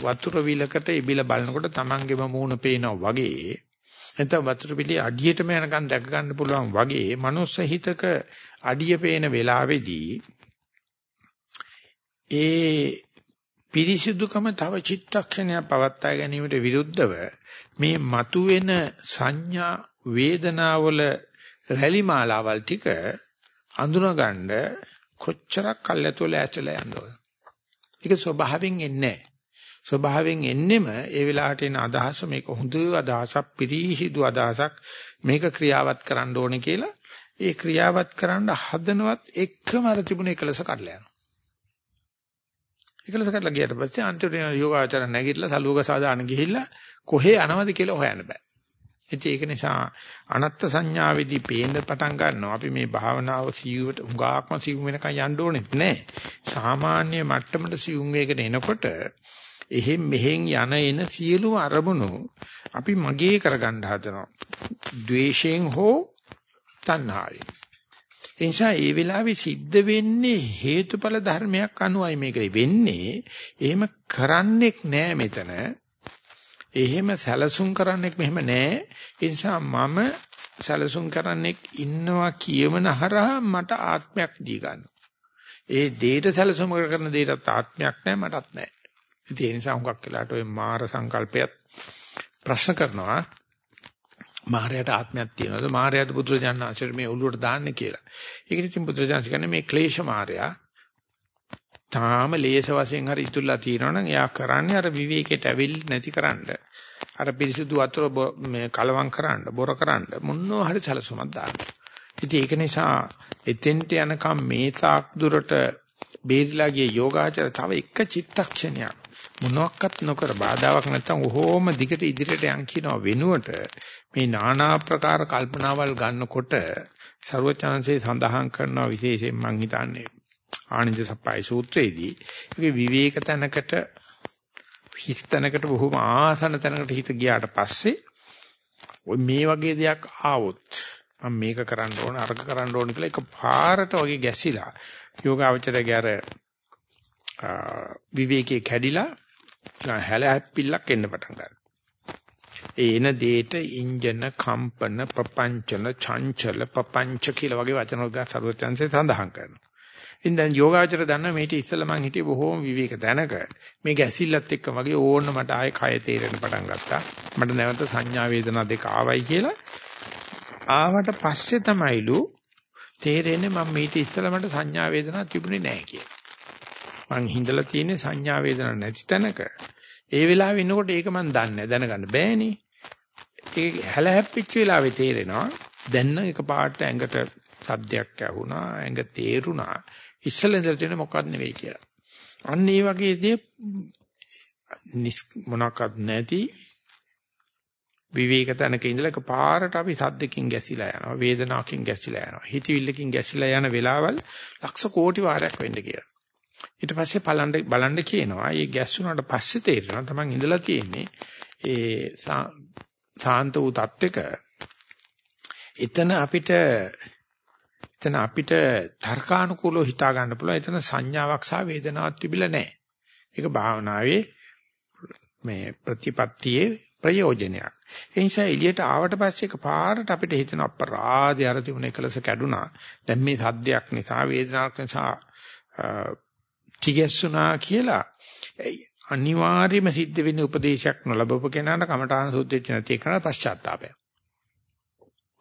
වතුර විලකට ඉබිල බලනකොට Tamangeම මූණ පේනවා වගේ නැත්නම් වතුර පිළි අඩියටම යනකම් දැක ගන්න පුළුවන් වගේ මනුස්ස හිතක අඩිය පේන වෙලාවේදී ඒ පිරිසිදුකම තව චිත්තක්ෂණයක් පවත්වා ගැනීමට විරුද්ධව මේ මතුවෙන සංඥා වේදනාවල රැලි මාලාවල් ටික අඳුනගන්න කොච්චරක් කල්ැතුල ඇචලා යනවද? ඒක ස්වභාවයෙන් එන්නේ ස්වභාවයෙන් එන්නෙම ඒ වෙලාවට එන අදහස මේක හොඳ අදහසක් පිරිසිදු අදහසක් මේක ක්‍රියාවත් කරන්න ඕනේ කියලා ඒ ක්‍රියාවත් කරන්න හදනවත් එක්කම අර තිබුණ එකලස කඩලා යනවා. එකලස කඩලා ගියට පස්සේ අන්තිමට යෝගාචර නැගිටලා සලුවක සාදාන ගිහිල්ලා කොහේ යනවද කියලා හොයන්න බෑ. ඉතින් ඒක නිසා අනත්ත් සංඥාවේදී පේන්න පටන් ගන්නවා. අපි මේ භාවනාව සියුවට උගාක්ම සියුම් වෙනකන් යන්න ඕනෙත් නෑ. සාමාන්‍ය මට්ටමට සියුම් වේගට එනකොට එහෙන් මෙහෙන් යන එන සියලුම අරමුණු අපි මගේ කරගන්න හදනවා. ද්වේෂයෙන් හෝ තණ්හාවෙන්. එනිසා ඒ වෙලාවේ සිද්ධ වෙන්නේ හේතුඵල ධර්මයක් අනුවයි මේක වෙන්නේ. එහෙම කරන්නෙක් නෑ මෙතන. එහෙම සැලසුම් කරන්නෙක් මෙහෙම නෑ. ඒ නිසා මම සැලසුම් කරන්නෙක් ඉන්නවා කියවන හරහා මට ආත්මයක් දී ගන්න. ඒ දෙයට සැලසුම් කරන දෙයටත් ආත්මයක් නෑ මටත් නෑ. ඒ නිසා හුඟක් වෙලාට ওই මාර සංකල්පයත් ප්‍රශ්න කරනවා. මාරයට ආත්මයක් තියනවාද? මාරයට බුදුරජාණන් වහන්සේ මේ ඔළුවට දාන්නේ කියලා. ඒක ඉතින් බුදුරජාණන් කියන්නේ මේ ක්ලේශ මාරයා තාම ලේස වශයෙන් හරි ඉතුරුලා තියෙනවනම් එයා කරන්නේ අර විවේකයට ඇවිල් නැතිකරන්න. අර පිරිසුදු වතුර මේ කලවම් කරන්න, බොර කරන්න මොනවා හරි සැලසුමක් දාන්න. ඉතින් ඒක නිසා එතෙන්ට යනකම් මේ තාක් දුරට බේරිලා ගිය යෝගාචර තව එක චිත්තක්ෂණයක් මොනවත් නොකර බාධාවක් නැත්තම් ඔහොම දිගට ඉදිරියට යන් කියනවා වෙනුවට මේ নানা ආකාර කල්පනාවල් ගන්නකොට ਸਰවචාන්සේ සඳහන් කරනවා විශේෂයෙන් මම හිතන්නේ ආනන්ද සප්පයි සූත්‍රයේදී. ඒකේ විවේක තැනකට හිත තැනකට බොහොම ආසන තැනකට හිත ගියාට පස්සේ ඔය මේ වගේ දෙයක් ආවොත් මම මේක කරන්න ඕන අර්ග කරන්න ඕන කියලා එක පාරට වගේ ගැසිලා යෝගාවචරයේ අර විවේකයේ කැඩිලා හැල හැප්පිල්ලක් එන්න පටන් ගන්නවා. ඒ එන දෙයට ඉන්ජන කම්පන ප්‍රපංචන චංචල ප්‍රපංච කියලා වගේ වචන වර්ග සරුවචන්සේ සඳහන් කරනවා. ඉතින් දැන් යෝගාචර දන්න මේටි ඉස්සෙල්ලා මං හිටියේ බොහෝම විවේක දැනක මේ ගැසිල්ලත් එක්ක වගේ ඕන්න මට ආයේ කය තේරෙන්න පටන් ගත්තා මට නැවත සංඥා වේදනා දෙක ආවයි කියලා ආවට පස්සේ තමයිලු තේරෙන්නේ මම මේටි ඉස්සෙල්ලා මට සංඥා වේදනා තිබුණේ නැහැ කියලා මං හිඳලා තියෙන්නේ සංඥා වේදනා නැති තැනක. ඒ වෙලාවෙ ඉන්නකොට ඒක මං දන්නේ දැනගන්න බෑනේ. ඒ හැල හැප්පිච්ච වෙලාවේ තේරෙනවා. දැන් නම් එක පාට ඇඟට සද්දයක් ඇහුණා ඇඟ තේරුණා. ඉස්සෙල්ලා ඉඳලා තියෙන මොකක්ද නෙවෙයි කියලා. අන්න ඒ වගේ දේ මොනක්වත් නැති විවේක තැනක ඉඳලා එකපාරට අපි සද්දකින් ගැසිලා යනවා වේදනාවකින් ගැසිලා යනවා හිතවිල්ලකින් ගැසිලා යන වෙලාවල් ලක්ෂ කෝටි වාරයක් වෙන්න කියලා. ඊට පස්සේ බලන්න බලන්න කියනවා. මේ ගැස්සුනාට පස්සේ තේරෙනවා තමන් ඉඳලා තියෙන්නේ ඒ සාන්ත වූ තත්ත්වක එතන අපිට එතන අපිට තර්කානුකූලව හිතා ගන්න පුළුවන්. එතන සංඥාවක් සහ වේදනාවක් තිබිලා නැහැ. ඒක භාවනාවේ මේ ප්‍රතිපත්තියේ ප්‍රයෝජනයක්. ඒ නිසා එළියට ආවට පස්සේ එකපාරට අපිට හිතෙන අපරාධය අර තිබුණ එකලස කැඩුනා. දැන් මේ සද්දයක් නිසා වේදනාවක් නිසා ටිගැස්සුනා කියලා අනිවාර්යයෙන්ම සිද්ධ වෙන උපදේශයක් නොලබපු කෙනාට කමඨාන සුද්ධෙච්ච නැති එකන පශ්චාත්තාපය.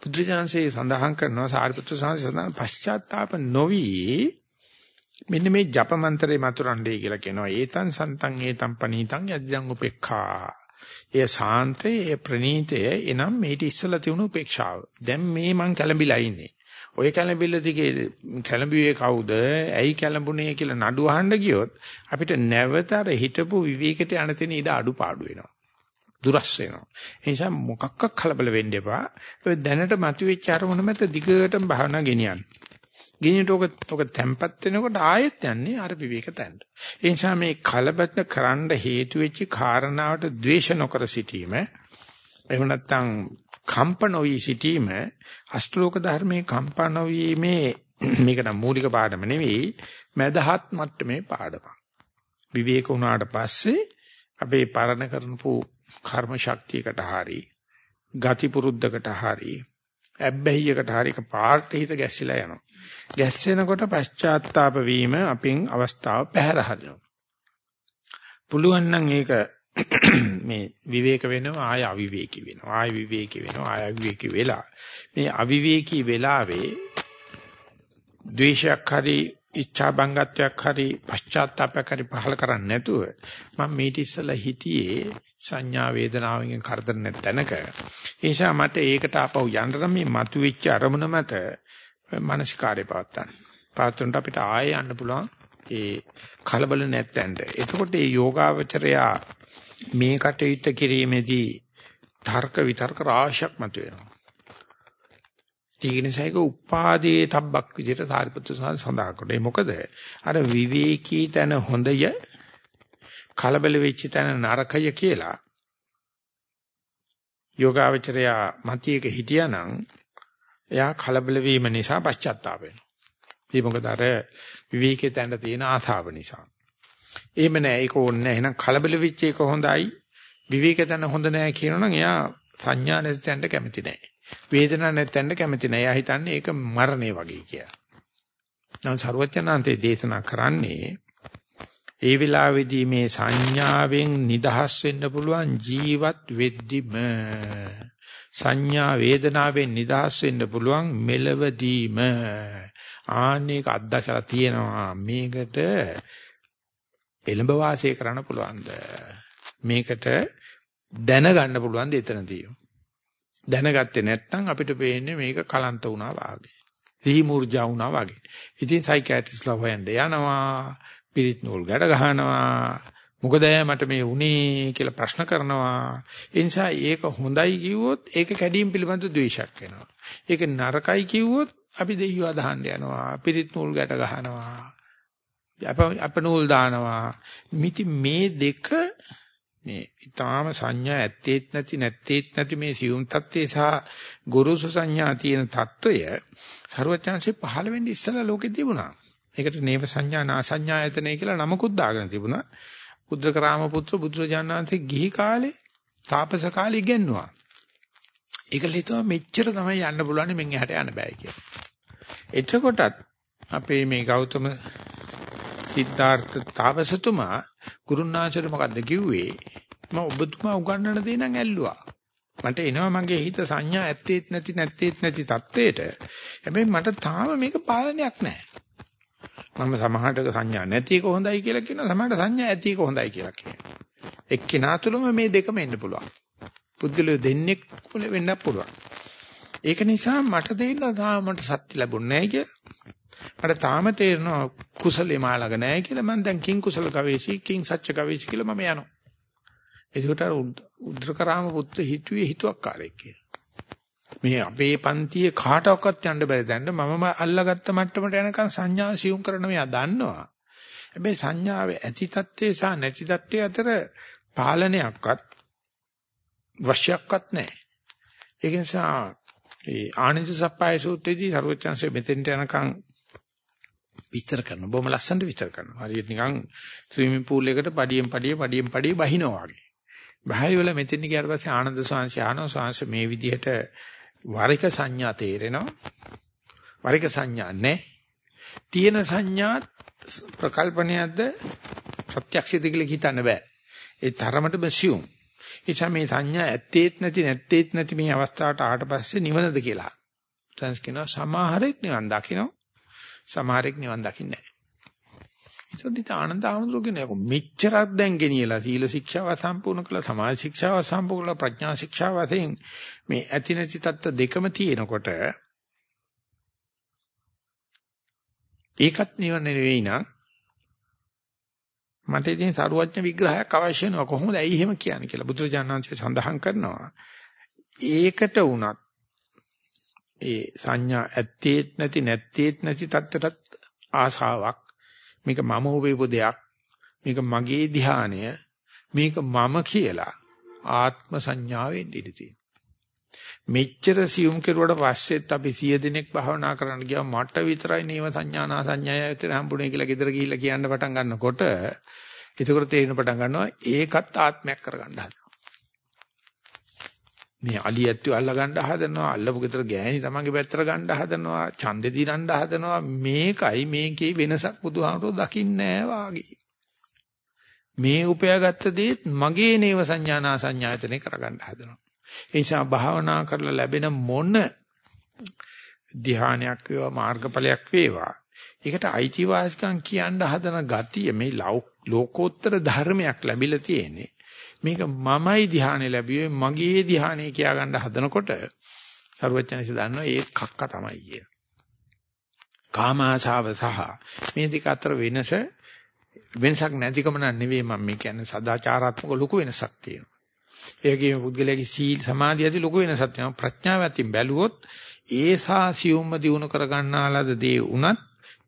බුදුජානසී සඳහන් කරනවා සාරිපුත්‍ර සාංශ සඳහන් පශ්චාත්තාප නොවි මෙන්න මේ ජප මන්ත්‍රේ මතුරණ්ඩේ කියලා කියනවා. ඒතං සන්තං ඒතං පනීතං යද්දං උපේක්ඛා. ඒ සාන්තය, ඒ ප්‍රණීතය එනම් මේටි ඉස්සලා තියුණු උපේක්ෂාව. දැන් මේ මං කැළඹිලා ඉන්නේ. ඔය කැළඹිල්ල දිගේ කැළඹුවේ කවුද? ඇයි කැළඹුණේ කියලා නඩු අහන්න ගියොත් අපිට නැවත අර හිටපු විවේකයට යන තැන ඉඩ අඩුපාඩු වෙනවා. දුරස් වෙනවා. ඒ නිසා මොකක්ක කලබල වෙන්න එපා. ඔය දැනට මතුවෙච්ච අරමුණ මත දිගටම භාවනා ගෙනියන්න. ගෙනියට ඔක ඔක තැම්පත් වෙනකොට ආයෙත් යන්නේ අර විවේක තැනට. ඒ නිසා මේ කලබල කරන්න හේතු වෙච්ච කාරණාවට ද්වේෂ නොකර සිටීම එහෙම නැත්නම් කම්ප නොවි සිටීම අෂ්ටලෝක ධර්මයේ කම්ප නොවීමේ මේක නම් මූලික පාඩම නෙවෙයි මදහත් මට්ටමේ පාඩමක්. විවේක වුණාට පස්සේ අපේ පරණ කරනපු කර්ම ශක්තියකට හරි ගති පුරුද්දකට හරි ඇබ්බැහියකට හරි පාට හිත ගැස්සිලා යනවා. ගැස්සෙනකොට පශ්චාත්තාප වීම අපින් අවස්ථාව පැහැර හරිනවා. පුළුවන් නම් ඒක මේ විවේක වෙනවා ආය අවිවේකී වෙනවා ආය විවේකී වෙනවා ආය අවිවේකී වෙලා. මේ අවිවේකී වෙලාවේ ද්වේෂයක් හරි ඉච්ඡා බංගත්වයක් හරි පශ්චාත්තාපයක් හරි පහල කරන්නේ නැතුව මම මේට ඉස්සලා හිටියේ සංඥා වේදනාවෙන් කරදර නැතනක ඒ නිසා මට ඒකට ආපහු යන්න නම් මේ මතුවෙච්ච අරමුණ මත මානසිකාරය පවත්තන්න පවත්වන්නට අපිට ආයෙ යන්න පුළුවන් ඒ කලබල නැත්තෙන්ට එතකොට මේ යෝගාවචරයා මේ කටයුත්ත කිරීමේදී තර්ක විතර්ක රාශියක් මතුවෙනවා ඊගෙනසයික උපාදී තබ්බක් විදිහට සාරිපුත්‍ර සඳහන් කරේ. මොකද අර විවේකී තන හොඳය කලබල වෙච්ච තන නරකය කියලා යෝගාවචරය මතියක හිටියානම් එයා කලබල වීම නිසා පශ්චාත්තාප වෙනවා. ඒ මොකද අර විවේකයේ තැන්න තියෙන ආසාව නිසා. එහෙම නෑ ඒක ඕනේ නෑ. එහෙනම් කලබල වෙච්ච එක හොඳයි. විවේකයේ තැන්න හොඳ නෑ කියනවනම් එයා සංඥා නැති තැනට කැමති නෑ. වේදනාවක් නැත්නම් කැමති නැහැ. එයා හිතන්නේ ඒක මරණය වගේ කියලා. නම් ਸਰවඥාන්තේ දේශනා කරන්නේ ඒ වෙලාවේදී මේ සංඥාවෙන් නිදහස් වෙන්න පුළුවන් ජීවත් වෙද්දිම සංඥා වේදනාවෙන් නිදහස් වෙන්න පුළුවන් මෙලවදීම ආන්නේක අත්දකලා තියෙනවා මේකට එළඹ වාසය කරන්න පුළුවන්ද මේකට දැනගන්න පුළුවන්ද එතනදී දැනගත්තේ නැත්නම් අපිට පේන්නේ මේක කලන්ත වුණා වාගේ. සිහි මූර්ජා වුණා වාගේ. ඉතින් සයිකියාට්‍රිස්ලා හොයන්න යනවා, පිරිත් නූල් ගැට ගහනවා. මොකද මට මේ වුනේ කියලා ප්‍රශ්න කරනවා. ඒ නිසා ඒක හොඳයි කිව්වොත් ඒක කැඩීම් පිළිබඳ ද්වේෂයක් වෙනවා. ඒක නරකයි කිව්වොත් අපි දෙයියව අදහන්න යනවා. පිරිත් නූල් ගැට ගහනවා. අපනෝල් දානවා. මිති මේ දෙක මේ ඊටාම සංඥා ඇත්තේත් නැති නැත්තේත් නැති මේ සියුම් தත්ත්වේ සහ ගුරුසු සංඥා තියෙන தত্ত্বය ਸਰවඥාන්සේ පහළ වෙන්නේ ඉස්සලා ලෝකෙ තිබුණා. ඒකට නේව සංඥා නාසඤ්ඤායතනය කියලා නමකුත් දාගෙන තිබුණා. උද්දකරාම පුත්‍ර බුදුරජාණන්සේ ගිහි කාලේ තාපස කාලේ ඉගෙනුවා. ඒකල හිතුවා මෙච්චර තමයි යන්න පුළුවන් මෙන් එහාට යන්න බෑ කියලා. එතකොටත් අපේ මේ ගෞතම සිද්ධාර්ථ තාපසතුමා ගුරුනාචර මොකද්ද කිව්වේ? මම ඔබතුමා උගන්වන්න දෙන නම් ඇල්ලුවා. මට එනවා මගේ හිත සංඥා ඇත්තේත් නැති නැත්තේත් නැති தത്വෙට. හැබැයි මට තාම මේක පාලනයක් නැහැ. මම සමහරට සංඥා නැති එක හොඳයි කියලා කියනවා සමහරට සංඥා ඇති එක හොඳයි කියලා කියනවා. එක්කිනා තුලම මේ දෙකම එන්න පුළුවන්. පුද්ගලය දෙන්නෙක් වෙන්නත් පුළුවන්. ඒක නිසා මට දෙන්න තාමට සත්‍ය ලැබුණ නැහැ කියලා. මට තාම තේරෙනවා කුසලේ මාළඟ නැහැ කියලා මම දැන් කිං කුසල ගවේෂී කිං සත්‍ය ගවේෂී කියලා මම යනවා. ඒකට අර උද්දකරාම පුත්‍ර හිතුවේ හිතුවක්කාරයෙක් කියලා. මේ අපේ පන්තියේ කාටවත් යන්න බැරි දැන්න මමම අල්ලගත්ත මට්ටමට යනකම් සංඥා සියුම් කරන මෙයා දන්නවා. හැබැයි සංඥාවේ ඇති தත්ත්වය සහ නැති தත්ත්වය අතර පාලනයක්වත් වශ්‍යක්වත් නැහැ. ඒක නිසා ඒ ආනන්ද සප්පාය සූත්‍රයේදී සර්වචන්සේ මෙතෙන්ට යනකම් විස්තර කරනවා. බොහොම ලස්සනට විස්තර කරනවා. හරියට නිකන් ස්විමින් pool එකට පඩියෙන් පඩිය පඩියෙන් පඩිය බහිනවා වගේ. බහරි වල මෙතෙන් ගියාට පස්සේ ආනන්ද සාංශය ආනෝ සාංශ මේ විදිහට වරික සංඥා තේරෙනවා. වරික සංඥා නැහැ. තියෙන සංඥා ප්‍රකල්පණයක්ද ප්‍රත්‍යක්ෂිත කියලා හිතන්න බෑ. ඒ තරමටම සියුම්. එචා මේ සංඥා ඇත්තේත් නැති නැත්තේත් නැති මේ අවස්ථාවට ආවට පස්සේ නිවනද කියලා. සංස් කියනවා සමහරෙක් නිවන් දකිනවා සමහරෙක් නිවන් දකින්නේ නැහැ. ඒතොත් ඉත ආනන්ද ආමඳුරගෙන යකෝ මෙච්චරක් දැන් ගෙනියලා සීල ශික්ෂාව සම්පූර්ණ කළා සමාධි ශික්ෂාව සම්පූර්ණ කළා ප්‍රඥා ශික්ෂාව වශයෙන් මේ ඇති නැති தත්ත දෙකම තියෙනකොට ඒකත් නිවන නෙවෙයි නං. මට ඉතින් සරුවඥ විග්‍රහයක් අවශ්‍ය වෙනවා. කොහොමද ඇයි එහෙම කියන්නේ කියලා බුදුරජාණන් වහන්සේ සඳහන් කරනවා. ඒකට වුණත් ඒ සංඥා ඇත්තේත් නැති නැත්තේත් නැති தත්තරත් ආසාවක් මේක මම හොවේපු දෙයක්. මේක මගේ ධානය මේක මම කියලා ආත්ම සංඥාවෙන් ඉඳී තියෙනවා. මෙච්චර සියුම් කෙරුවට පස්සෙත් අපි 100 දිනක් භාවනා කරන්න ගියා මට විතරයි නේව සංඥානා සංඥාය විතර හම්බුනේ කියලා ගෙදර ගිහිල්ලා කියන්න පටන් ගන්නකොට එතකොට තේරෙන පටන් ගන්නවා ඒකත් ආත්මයක් කරගන්න හදනවා. මේ අලි ඇත්තෝ අල්ල ගන්න හදනවා අල්ලපු ගෙදර ගෑණි තමන්ගේ පැත්තට ගන්න හදනවා ඡන්දේ දිනන්න හදනවා. මේකයි මේකේ වෙනසක් බුදුහාමුදුරුවෝ දකින්නේ නැහැ මේ උපයාගත්ත දේත් මගේ නේව සංඥානා සංඥායතනේ කරගන්න හදනවා. ඒ නිසා භාවනා කරලා ලැබෙන මොන ධ්‍යානයක් වේවා මාර්ගඵලයක් වේවා ඒකට අයිතිවාසිකම් කියන්න හදන ගතිය මේ ලෝකෝත්තර ධර්මයක් ලැබිලා තියෙන්නේ. මේක මමයි ධ්‍යානෙ ලැබුවේ මගේ ධ්‍යානෙ කියා ගන්න හදනකොට සරුවචනසි දන්නවා ඒ කක්ක තමයි කිය. කාම ආශාව සහ මේ දෙක අතර වෙනස වෙනසක් නැතිකම නෙවෙයි මම මේ කියන්නේ සදාචාරාත්මක ලොකු වෙනසක් තියෙනවා. ඒකේ පුද්ගලයාගේ සීල සමාධිය ඇති ලොකු වෙනසක් තියෙනවා. ප්‍රඥාව ඇතින් බැලුවොත් ඒ සාසියුම්ම දිනු කර ගන්නාලද දේ උනත්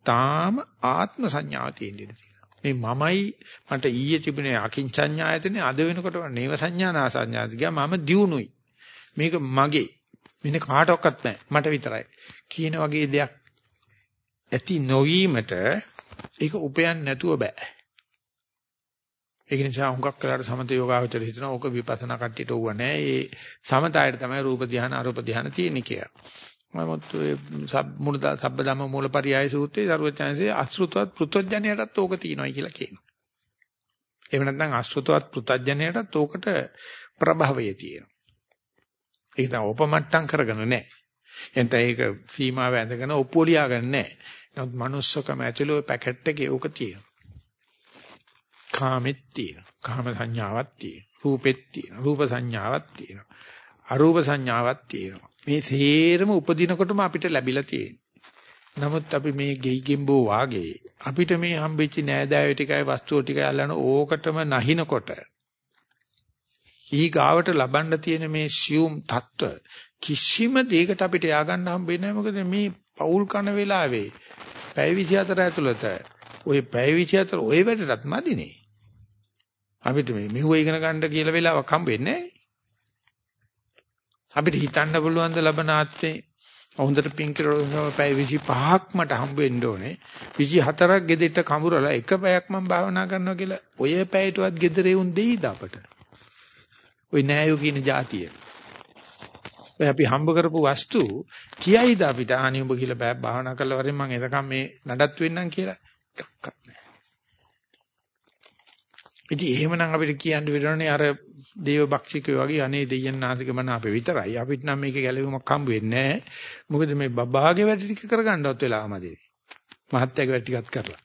තාම ආත්ම සංඥාව තියෙනවා. මේ මමයි මට ඊයේ තිබුණේ අකින්චඤ්ඤායතනේ අද වෙනකොට නේව සංඥානා සංඥාති ගියා මම දියුණුයි. මේක මගේ. මෙන්න කාටවත් නැහැ. මට විතරයි. කියන වගේ දෙයක් ඇති නොවීමට ඒක උපයන්න නැතුව බෑ. ඒක නිසා හුඟක් වෙලාවට සමත යෝගාවචර හිතන ඕක විපස්සනා කට්ටියට ඕව නැහැ. ඒ සමතයට තමයි රූප ධානය අරූප ධානය තියෙන්නේ කියලා. නමුත් මුලද සබ්බදම මූලපරියාය සූත්‍රයේ දරුවචාන්සේ අසෘතවත් පෘතජ්ජනයටත් ඕක තියෙනවායි කියලා කියනවා. එහෙම නැත්නම් අසෘතවත් පෘතජ්ජනයටත් ඕකට ප්‍රභවය තියෙනවා. ඒක තමයි උපමට්ටම් කරගෙන නැහැ. එතන ඒක සීමාව ඇඳගෙන ඔප්පුව ලියාගෙන නැහැ. නමුත් manussකම ඇතුළේ ওই පැකට් එකේ ඕක තියෙනවා. කාමෙත් තියෙනවා. කාම සංඥාවක් තියෙනවා. රූපෙත් තියෙනවා. රූප සංඥාවක් තියෙනවා. අරූප සංඥාවක් තියෙනවා. මේ තේරම උපදිනකොටම අපිට ලැබිලා තියෙන. නමුත් අපි මේ ගෙයි ගෙම්බෝ වාගේ අපිට මේ හම්බෙච්ච නෑදෑයෝ ටිකයි වස්තුව ටිකයි අල්ලන ඕකටම නැහිනකොට ඊගාවට ලබන්න තියෙන මේ සියුම් தত্ত্ব කිසිම දෙයකට අපිට ය아가න්න හම්බෙන්නේ නැහැ මොකද මේ පෞල් කන වෙලාවේ පැය 24 ඇතුළත ওই පැය 24 ওই වැඩටත් මදිනේ. අපිට මේ මෙව ඉගෙන ගන්න කියලා වෙලාවක් හම්බෙන්නේ නැහැ අපිට හිතන්න පුළුවන් ද ලබනාත්තේ හොඳට පින් කරලා පැය 25ක් මට හම්බ වෙන්න ඕනේ. 24ක් ගෙදෙට්ට කඹරලා එක පැයක් මම භාවනා කරනවා කියලා ඔය පැයටවත් ගෙදරේ උන් දෙයිද අපට? ඔය නෑයෝ කියන જાතිය. ඔය අපි හම්බ කරපු වස්තු කියයිද අපිට? ආනි උඹ කියලා බෑ. භාවනා කරලා වරින් මම එතකම් මේ නඩත් වෙන්නම් කියලා. එකක්වත් නෑ. ඉතින් එහෙමනම් අපිට කියන්න වෙරණේ අර දේව බක්ෂිකයෝ වගේ අනේ දෙයයන් නාසික මන අපේ විතරයි. අපිට නම් මේකේ ගැලවීමක් හම්බ වෙන්නේ නැහැ. මොකද මේ බබාගේ වැඩ ටික කරගන්නවත් වෙලාව මදි. මහත්යාගේ වැඩ ටිකත් කරලා.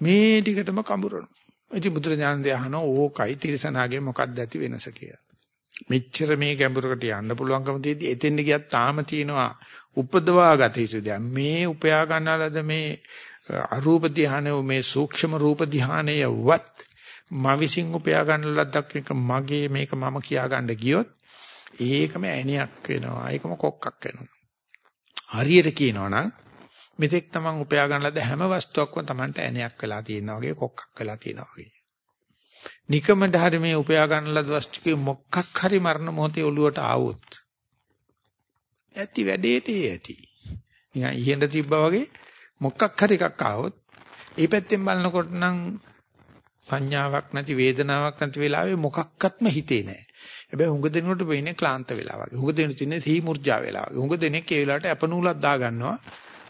මේ ටිකටම කඹරන. ඉතින් බුදුරජාණන් දහන ඕකයි තිරසනාගේ මොකක්ද ඇති වෙනස කියලා. මෙච්චර මේ ගැඹුරකට යන්න පුළුවන්කම තියෙද්දි එතෙන්ද ගියත් තාම තියෙනවා උපදවා ගත යුතු දෙයක්. මේ උපයා ගන්නලද මේ අරූප ධානය මේ සූක්ෂම රූප ධානයවත් මා විසින් උපයා ගන්න ලද්දක් එක මගේ මේක මම කියා ගන්න ගියොත් ඒකම ඇණයක් වෙනවා. ඒකම කොක්කක් වෙනවා. හරියට කියනවා නම් මෙතෙක් තමන් උපයා ගන්න ලද හැම වස්තුවක්ම තමන්ට ඇණයක් වෙලා තියෙනවා වගේ කොක්කක් වෙලා තියෙනවා වගේ. නිකමඩ හරි මේ උපයා ගන්න ලද වස්තුකේ මොකක් හරි මරණ මොහොතේ ඔළුවට ආවොත් ඇති වැඩේට ඇති. නිකන් ඉහෙන්ද තිබ්බා වගේ මොකක් හරි එකක් ආවොත් ඒ පැත්තෙන් බලනකොට නම් සංඥාවක් නැති වේදනාවක් නැති වෙලාවේ මොකක්වත්ම හිතේ නැහැ. හැබැයි හුඟ දෙනකොට වෙන්නේ ක්ලාන්ත වෙලා වගේ. හුඟ දෙනු තින්නේ සී මුර්ජා වෙලා වගේ. හුඟ දෙනෙක් ඒ වෙලාවට අපනූලක් දා ගන්නවා.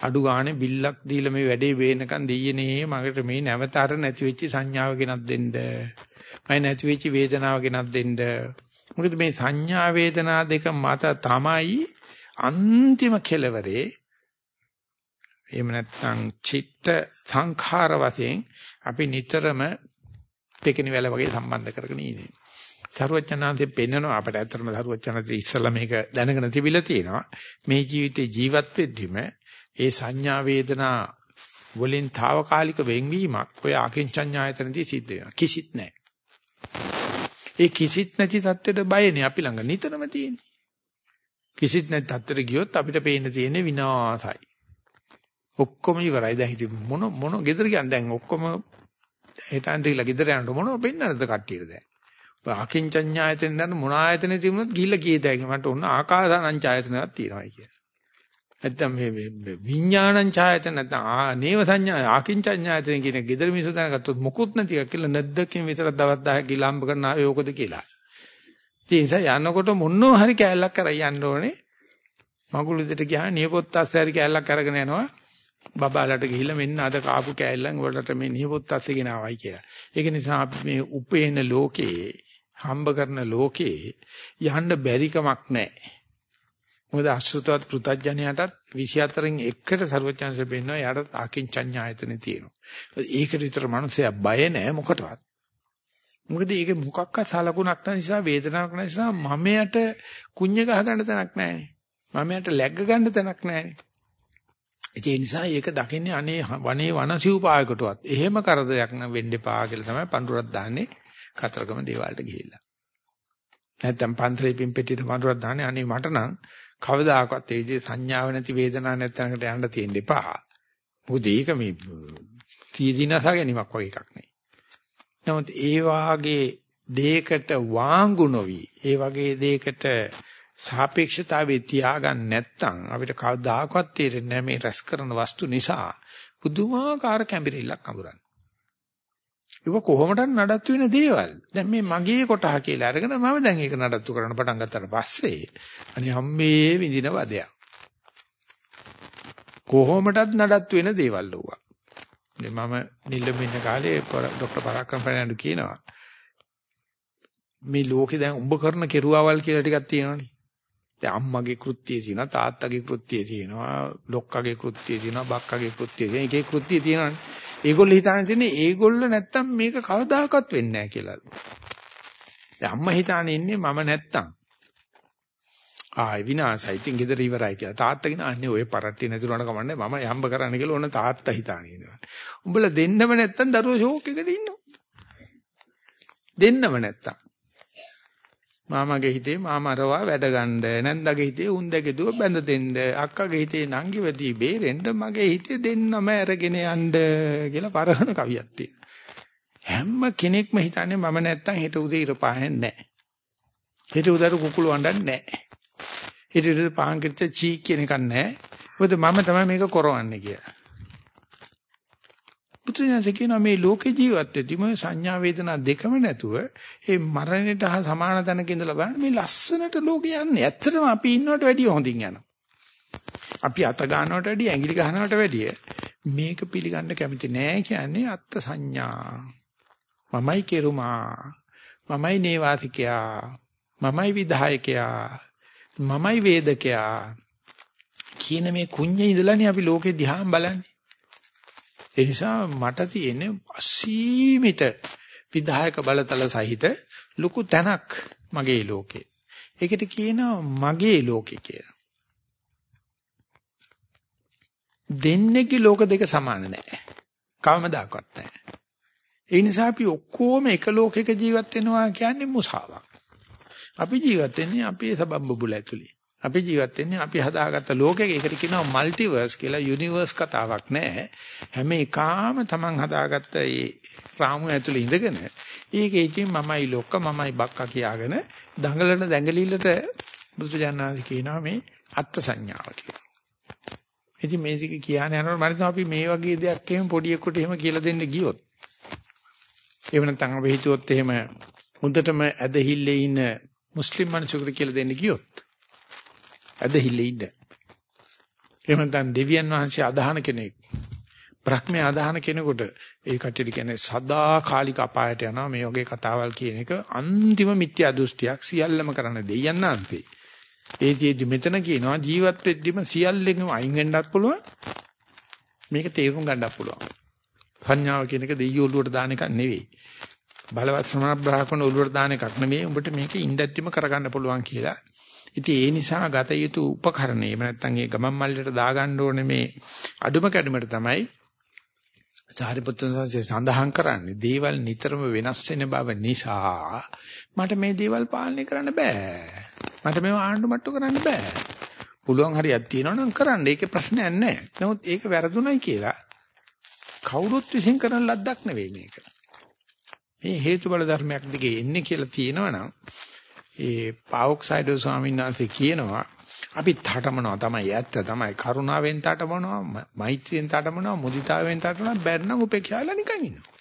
අඩු ගානේ බිල්ලක් දීලා මේ වැඩේ වේනකන් දෙයියනේ මකට මේ නැවත අර නැති වෙච්ච සංඥාව ගෙනත් දෙන්න. මම නැති වෙච්ච වේදනාව ගෙනත් දෙන්න. මොකද මේ සංඥා වේදනා දෙක මත තමයි අන්තිම කෙලවරේ එහෙම නැත්නම් චිත්ත සංඛාර වශයෙන් අපි නිතරම පෙකිනි වැල වගේ සම්බන්ධ කරගෙන ඉන්නේ. සරුවචනාන්තේ පෙන්නනවා අපිට ඇත්තටම සරුවචනාන්තේ ඉස්සලා මේක දැනගෙන තිබිලා තියෙනවා. මේ ජීවිතේ ජීවත් වෙද්දිම ඒ සංඥා වේදනා වලින් తాවකාලික වෙන්වීමක් ඔය ආකින්චඤ්ඤායතනදී සිද්ධ වෙනවා. කිසිත් නැහැ. ඒ කිසිත් නැති தත්ත්වෙට බයනේ අපි ළඟ නිතරම තියෙන්නේ. කිසිත් නැති தත්ත්වෙට ගියොත් අපිට පේන්න තියෙන්නේ විනාශයි. ඔක්කොම ඉවරයි. දැන් ඉතින් මොන මොන gedර කියන්නේ දැන් ඔක්කොම හෙටන් දෙවිලා ගෙදර යනකොට මොනව පෙන්නන්නද කට්ටියට දැන්. අකින්චඤ්ඤායතනෙන් දැන් මොන ආයතනෙ තිබුණත් ගිහිල්ලා කීයද මට ඔන්න ආකාසානංචායතනයක් තියෙනවා කියලා. නැත්තම් මේ විඥානං ඡායතන නැත්තම් ආ නේව සංඥා ආකින්චඤ්ඤායතන කියන gedara මිනිස්සු දැනගත්තොත් මොකුත් නැති එකක් කියලා නැද්දකින් විතරක් දවස් 10ක් ගිහලා හම්බ කරන ආවේ ඕකද කියලා. ඒ නිසා යනකොට මොනවා හරි කෑල්ලක් කරයි යන්න ඕනේ. මගුල් විදට ගියා නියපොත්තස්සේ හරි කෑල්ලක් අරගෙන යනවා. බබාලට ගිහිල්ලා මෙන්න අද කාපු කෑල්ලන් වලට මේ නියපොත්තස්සේ ගෙනාවයි කියලා. ඒක නිසා අපි මේ උපේන ලෝකේ හම්බ කරන ලෝකේ යන්න බැරිකමක් නැහැ. මොකද අසුතවත් පෘතජ්ජනයටත් 24න් එකට ਸਰවඥාන්සේ පෙන්නවා යාට ආකින්චඤ්ඤායතනෙ තියෙනවා. ඒකට විතර මිනිස්සයා බය නැහැ මොකටවත්. මොකද ඒක මොකක්වත් සලකුණක් නැති නිසා වේදනාවක් නැති නිසා මමයට කුඤ්ඤ ගහ ගන්න තැනක් නැහැ. මමයට läග්ග ගන්න තැනක් නැහැ. ඒ නිසා ඒක දකින්නේ අනේ වනේ වනසිව්පායකටවත් එහෙම කරදරයක් නම් වෙන්න එපා කියලා තමයි පඳුරක් දාන්නේ කතරගම දේවාලට ගිහිල්ලා. නැත්තම් පන්තරේ පිම්පෙට්ටියට පඳුරක් දාන්නේ අනේ මට නම් කවදාකවත් ඒ විදිහේ සංඥාව නැති වේදනාවක් නැත්නම්කට යන්න තියෙන්න එපා. මොකද ඒක මේ තීදිනස ගැනීමක් වගේ එකක් නෙයි. නමුත් ඒ වාගේ දෙයකට වාංගු නොවි ඒ වගේ දෙයකට සාපේක්ෂතාවේ තියාගන්න නැත්නම් අපිට කවදාකවත් තේරෙන්නේ නැහැ මේ රැස් කරන වස්තු නිසා පුදුමාකාර කැඹිරිල්ලක් අඳුරන්නේ. ඒක කොහොමද නඩත්තු වෙන දේවල්. දැන් මේ මගේ කොටහ කියලා අරගෙන මම දැන් ඒක නඩත්තු කරන්න පටන් ගත්තාට පස්සේ අනේ හම්මේ විඳින වදයක්. කොහොමදත් නඩත්තු වෙන දේවල් ලෝවා. මම නිල්ලම ඉන්න කාලේ ડોક્ટર පරාක්‍රම ප්‍රණාඩු කියනවා. මේ ලෝකේ දැන් උඹ කරන කෙරුවාවල් කියලා ටිකක් තියෙනවනේ. දැන් අම්මගේ කෘත්‍යය තියෙනවා තාත්තගේ කෘත්‍යය තියෙනවා ලොක්කගේ කෘත්‍යය තියෙනවා බක්කගේ කෘත්‍යය තියෙනවා ඒකේ කෘත්‍යය තියෙනවනේ. ඒගොල්ලෝ හිතාන ඉන්නේ ඒගොල්ලෝ නැත්තම් මේක කවදාකවත් වෙන්නේ නැහැ කියලා. දැන් අම්මා හිතාන ඉන්නේ මම නැත්තම්. ආයි විනාසයි. ඉතින් ගෙදර ඉවරයි කියලා. තාත්තා කියන අනේ ඔය පරට්ටිය නැතුනට කමන්නේ මම යම්බ කරන්න කියලා ඕන තාත්තා හිතාන ඉන්නවා. උඹලා දෙන්නම නැත්තම් දරුවෝ ෂෝක් එකකට ඉන්නවා. දෙන්නම නැත්තම්. මාමගේ හිතේ මාමරවා වැඩ ගන්න නැන්දගේ හිතේ උන්දගේ දුව බැඳ දෙන්න අක්කගේ හිතේ නංගිවදී බේරෙන්න මගේ හිතේ දෙන්නම අරගෙන යන්න කියලා පරහන කවියක් තියෙනවා. හැම කෙනෙක්ම හිතන්නේ මම නැත්තම් හෙට උදේ ඉර පාහෙන්නේ නැහැ. හෙට උදේට කුකුළු වඬන්නේ නැහැ. හෙට උදේ පාන් කිච්ච චී කියන එකක් නැහැ. මොකද මම තමයි මේක කරවන්නේ කියලා. බුදුසසුන කියනවා මේ ලෝකේ ජීවත් වෙද්දිම සංඥා වේදනා දෙකම නැතුව ඒ මරණයට හා සමාන තැනක ඉඳලා බලන්න මේ ලස්සනට ලෝකේ යන්නේ. ඇත්තටම අපි ඉන්නවට වැඩිය හොඳින් යනවා. අපි අත ගන්නවට වැඩිය ඇඟිලි ගන්නවට වැඩිය මේක පිළිගන්න කැමති නෑ කියන්නේ අත්ත් සංඥා. මමයි කෙරුමා. මමයි නේවාසිකයා. මමයි විධායකයා. මමයි වේදකයා. කියන මේ කුඤ්ඤේ ඉඳලානේ අපි ලෝකේ දිහා බලන්නේ. ඒ නිසා මට තියෙන්නේ අසීමිත විධායක බලතල සහිත ලොකු තැනක් මගේ ලෝකේ. ඒකට කියනවා මගේ ලෝකේ කියලා. දෙන්නේගේ ලෝක දෙක සමාන නැහැ. කවමදාකවත් නැහැ. ඒ නිසා අපි ඔක්කොම එක ලෝකයක ජීවත් වෙනවා කියන්නේ මුසාවක්. අපි ජීවත් වෙන්නේ අපේ සබම්බුබුල ඇතුලේ. අපි ජීවත් වෙන්නේ අපි හදාගත්ත ලෝකයක ඒකට කියනවා মালටිවර්ස් කියලා යුනිවර්ස් කතාවක් නෑ. හැම එකාම Taman හදාගත්ත ඒ රාමුව ඇතුළේ ඉඳගෙන ඒකේ ඉතින් මමයි ලොක්ක මමයි බක්කා කියාගෙන දඟලන දැඟලිල්ලට බුදුජානනාථ කියනවා මේ අත්ත් සංඥාව කියලා. ඉතින් මේ ටික කියන්නේ යනකොට මම හිතනවා අපි මේ වගේ දෙයක් එහෙම පොඩි එකට එහෙම කියලා දෙන්න ගියොත්. එහෙම නැත්නම් අපි හිතුවොත් එහෙම හොඳටම ඇදහිල්ලේ ඉන්න මුස්ලිම් මිනිසෙකුට කියලා දෙන්න ගියොත් ඇදහිල්ලේ ඉන්න. එහෙම නැත්නම් දෙවියන් වහන්සේ අදහන කෙනෙක්. බ්‍රහ්මයා අදහන කෙනෙකුට ඒ කටියට කියන්නේ සදාකාලික අපායට යනවා මේ වගේ කතාවල් කියන එක අන්තිම මිත්‍යා දෘෂ්ටියක් සියල්ලම කරන දෙයයන් නැන්තේ. ඒතිෙදි මෙතන කියනවා ජීවත් වෙද්දිම සියල්ලෙම අයින් වෙන්නත් පුළුවන්. මේක තේරුම් ගන්නත් පුළුවන්. සංඥාව කියන එක දෙයියෝ ඔළුවට දාන එකක් නෙවෙයි. බලවත් ශ්‍රමණ බ්‍රාහ්මණ ඔළුවට දාන එකක් නෙවෙයි. උඹට මේක ඉන්දැද්දිම කරගන්න පුළුවන් කියලා. ඉතින් ඒ නිසා ගත යුතු උපකරණේ එහෙම නැත්නම් ඒ ගමන් මල්ලට දාගන්න ඕනේ මේ අඩුම කැඩුමට තමයි සාරිපුත්‍ර සංසේ සඳහන් කරන්නේ දේවල් නිතරම වෙනස් වෙන බව නිසා මට මේ දේවල් පාලනය කරන්න බෑ. මට මේව ආණ්ඩු මට්ටු කරන්න බෑ. පුළුවන් හරියක් තියෙනවා නම් කරන්න. ඒකේ ප්‍රශ්නයක් නැහැ. නමුත් ඒක වැරදුණයි කියලා කවුරුත් විසින් කරන ලද්දක් නෙවෙයි මේක. මේ හේතුඵල ධර්මයක් දිගේ එන්නේ කියලා තියෙනවනම් ඒ පාවොක්සයිඩෝ ස්වාමීන් වහන්සේ කියනවා අපි තටමනවා තමයි ඇත්ත තමයි කරුණාවෙන් තටමනවා මෛත්‍රියෙන් තටමනවා මුදිතාවෙන් තටමනවා බැරනම් උපේක්ෂාවලා නිකන් ඉන්නවා.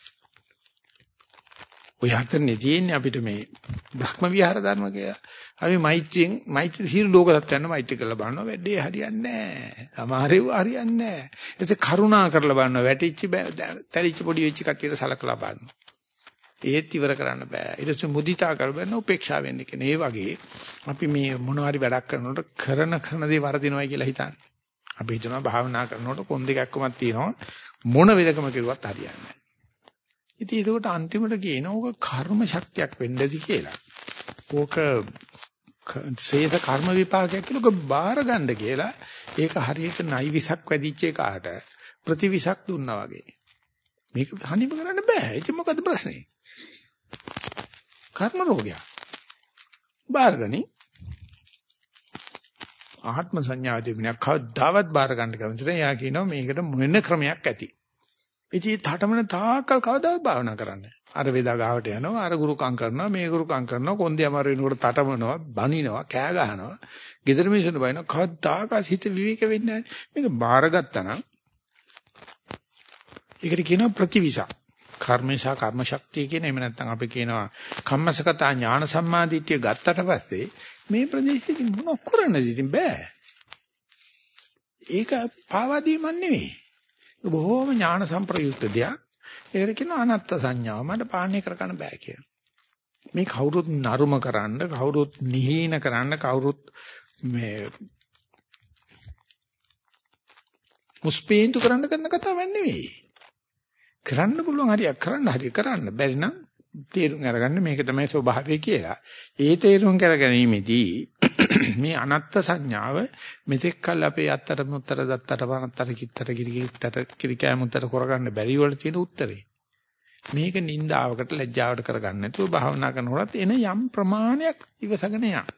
ඔය හතරනේ තියෙන්නේ අපිට මේ බ්‍රහ්ම විහාර ධර්ම කියලා. අපි මෛත්‍රියෙන් මෛත්‍රී සියලු ලෝක සත්‍යයන් මෛත්‍රී කරලා බලනවා වැඩේ හරියන්නේ නැහැ. සමහරෙව හරියන්නේ නැහැ. ඒත් කරුණා කරලා බලනවා වැටිච්ච තැලිච්ච පොඩි වෙච්ච කට්ටියට සලකලා බලනවා. ඒත් ඉවර කරන්න බෑ. ඊට පස්සේ මුදිතා කරබන්න උපේක්ෂා වෙන්න කියන. ඒ වගේ අපි මේ මොනවා හරි වැඩක් කරනකොට කරන කරන දේ වරදිනවයි කියලා හිතන්නේ. අපි හිතනවා භාවනා කරනකොට කොන් දෙකක් කොමක් තියෙනවා මොන වෙදකම කෙරුවත් හරියන්නේ නැහැ. ඉතින් ඒකට අන්තිමට කියන ඕක කර්ම ශක්තියක් වෙන්නදී කියලා. ඕක සේත කර්ම විපාකයක් කියලා ඔක බාර ගන්න කියලා ඒක හරියට නයි විසක් වැඩිච්ච එකාට ප්‍රතිවිසක් දුන්නා වගේ. මේක හනිම කරන්න බෑ. ඉතින් මොකද ප්‍රශ්නේ? කර්ම රෝගයක්. බාරගනි. ආත්ම සංඥා දෙවිනක් කවදාවත් බාර ගන්න කැමති නැහැ. යා කියනවා මේකට මොන ක්‍රමයක් ඇති. ඉතින් තටමන තාකල් කවදාවත් භාවනා කරන්නේ අර වේදා ගාවට යනවා අර ගුරුකම් කරනවා මේ ගුරුකම් කරනවා කොන්දේ අමාරු වෙනකොට තටමනවා බනිනවා කෑ ගහනවා gedara මිනිස්සුන්ට බයිනවා කවදාකවත් හිත විවේක වෙන්නේ නැහැ මේක බාරගත්තා නම් ඒකට කියනවා ප්‍රතිවිසක් කර්මේශා කර්ම ශක්තිය කියන එහෙම නැත්නම් අපි කියනවා කම්මසකතා ඥාන සම්මාදිට්ඨිය ගත්තට පස්සේ මේ ප්‍රදේශෙදි මොන කරන්නද ඉතින් බෑ ඒක පාවාදීමක් නෙවෙයි බොහෝම ඥාන සම්ප්‍රයුක්ත දෙයක්. ඒකට කියනවා අනත්ත් සංඥාව. මට පාලනය කරගන්න බෑ කියලා. මේ කවුරුත් නරුම කරන්න, කවුරුත් නිහීන කරන්න, කවුරුත් මේ මුස්පීන්තු කරන්න කරන කතාවක් නෙවෙයි. කරන්න පුළුවන් හරියක් කරන්න හරිය කරන්න බැරි නම් තේරුම් අරගන්න මේක තමයි ස්වභාවය කියලා. ඒ තේරුම් කර ගැනීමේදී මේ අනත්ත් සංඥාව මෙතෙක් කල් අපේ අත්තර මුත්තර දත්තර වනත්තර කිත්තර කිරිකිත්තර කිරිකෑමුත්තර කරගන්න බැරි වල තියෙන උත්තරේ. මේක නින්දාවකට ලැජ්ජාවට කරගන්න නැතුව භාවනා කරනකොට එන යම් ප්‍රමාණයක් ඉවසගෙන යන්න.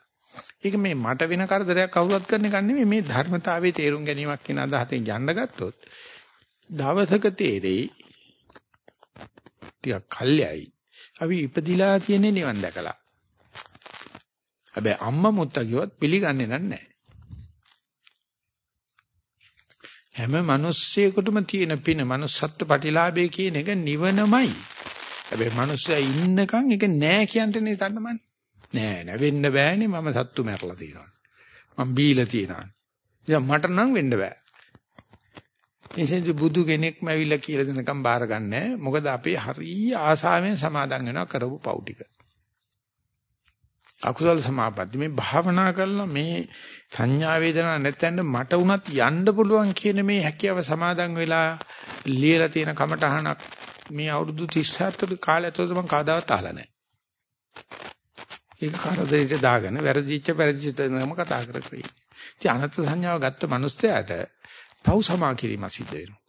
ඒක මේ මට වෙන කරදරයක් කවුරුත් කරන එක නෙමෙයි මේ ධර්මතාවයේ තේරුම් ගැනීමක් කියන අදහතෙන් යන්න ගත්තොත් දවසක තේරෙයි ටිකක් කල්යයි අපි ඉපදිලා තියෙන්නේ නිවන් දැකලා. හැබැයි අම්මා මුත්තා කිව්වත් පිළිගන්නේ නැහැ. හැම මිනිස්සෙකුටම තියෙන පින manussත්ත්ව ප්‍රතිලාභය කියන එක නිවනමයි. හැබැයි මිනිස්සයා ඉන්නකන් ඒක නෑ කියන්ටනේ තන්නමන්නේ. නෑ නෑ වෙන්න බෑනේ මම සත්තු මැරලා තියෙනවා. මම බීලා තියෙනවා. ඉතින් මට නම් වෙන්න බෑ. එසේද බුදු කෙනෙක්ම ඇවිල්ලා කියලා දෙනකම් බාර ගන්නෑ. මොකද අපි හරිය ආසාවෙන් සමාදන් වෙනවා කරපු පව් ටික. අකුසල සමාපatti මේ භාවනා කළා මේ සංඥා වේදනා නැත්නම් මට උනත් යන්න පුළුවන් කියන මේ හැකියාව සමාදන් වෙලා ලියලා තියෙන කමටහනක් මේ අවුරුදු 37 කාලය ඇතුළත මම කවදාවත් අහලා නැහැ. ඒක කරදරයට දාගෙන වැරදිච්ච වැරදිච්ච නම කතා කරපේ. ඉතින් අනත් සංඥාව ගත්ත මිනිස්සයාට පව් සමා කිරීම සිද්ධ වෙනවා.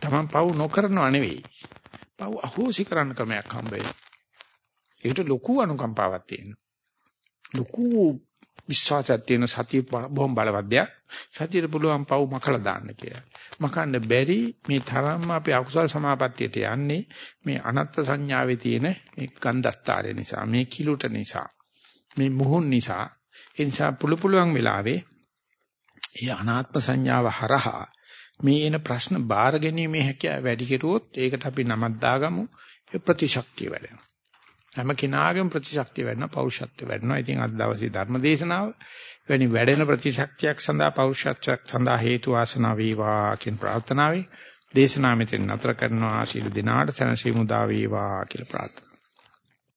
Taman පව් නොකරනව නෙවෙයි. පව් අහෝසි කරන්න ක්‍රමයක් හම්බ වෙනවා. ඒකට ලොකු අනුකම්පාවක් තියෙනවා. ලොකු විශ්වාසයක් තියෙන සතිය බොහොම බලවත් දෙයක්. සතියට පුළුවන් පව් මකලා දාන්න කියලා. මකන්න බැරි මේ තරම්ම අපි අකුසල් සමාපත්තියට යන්නේ මේ අනත්ත් සංඥාවේ තියෙන මේ ගන්ධස්තරය නිසා, මේ කිලුට නිසා, මේ මුහුන් නිසා. ඒ නිසා පුළු පුළුවන් වෙලාවේ ඒ අනාත්ම සංඥාව හරහා මේ එන ප්‍රශ්න බාර ගැනීමේ හැකියාව වැඩි කෙරුවොත් ඒකට අපි නමක් දාගමු ඒ ප්‍රතිශක්තිය වැඩෙනවා. හැම කෙනාගේම ප්‍රතිශක්තිය වැඩෙනවා පෞරුෂත්වය වැඩෙනවා. ඉතින් අද දවසේ ධර්ම දේශනාව වැනි වැඩෙන ප්‍රතිශක්තියක් සඳහා පෞරුෂත්වයක් සඳහා හේතු වාසනා වේවා කියන ප්‍රාර්ථනාවයි දේශනාව මෙතෙන් නතර කරනවා ආශිර්වාද දිනාට සනසීමු දා වේවා කියලා ප්‍රාර්ථනා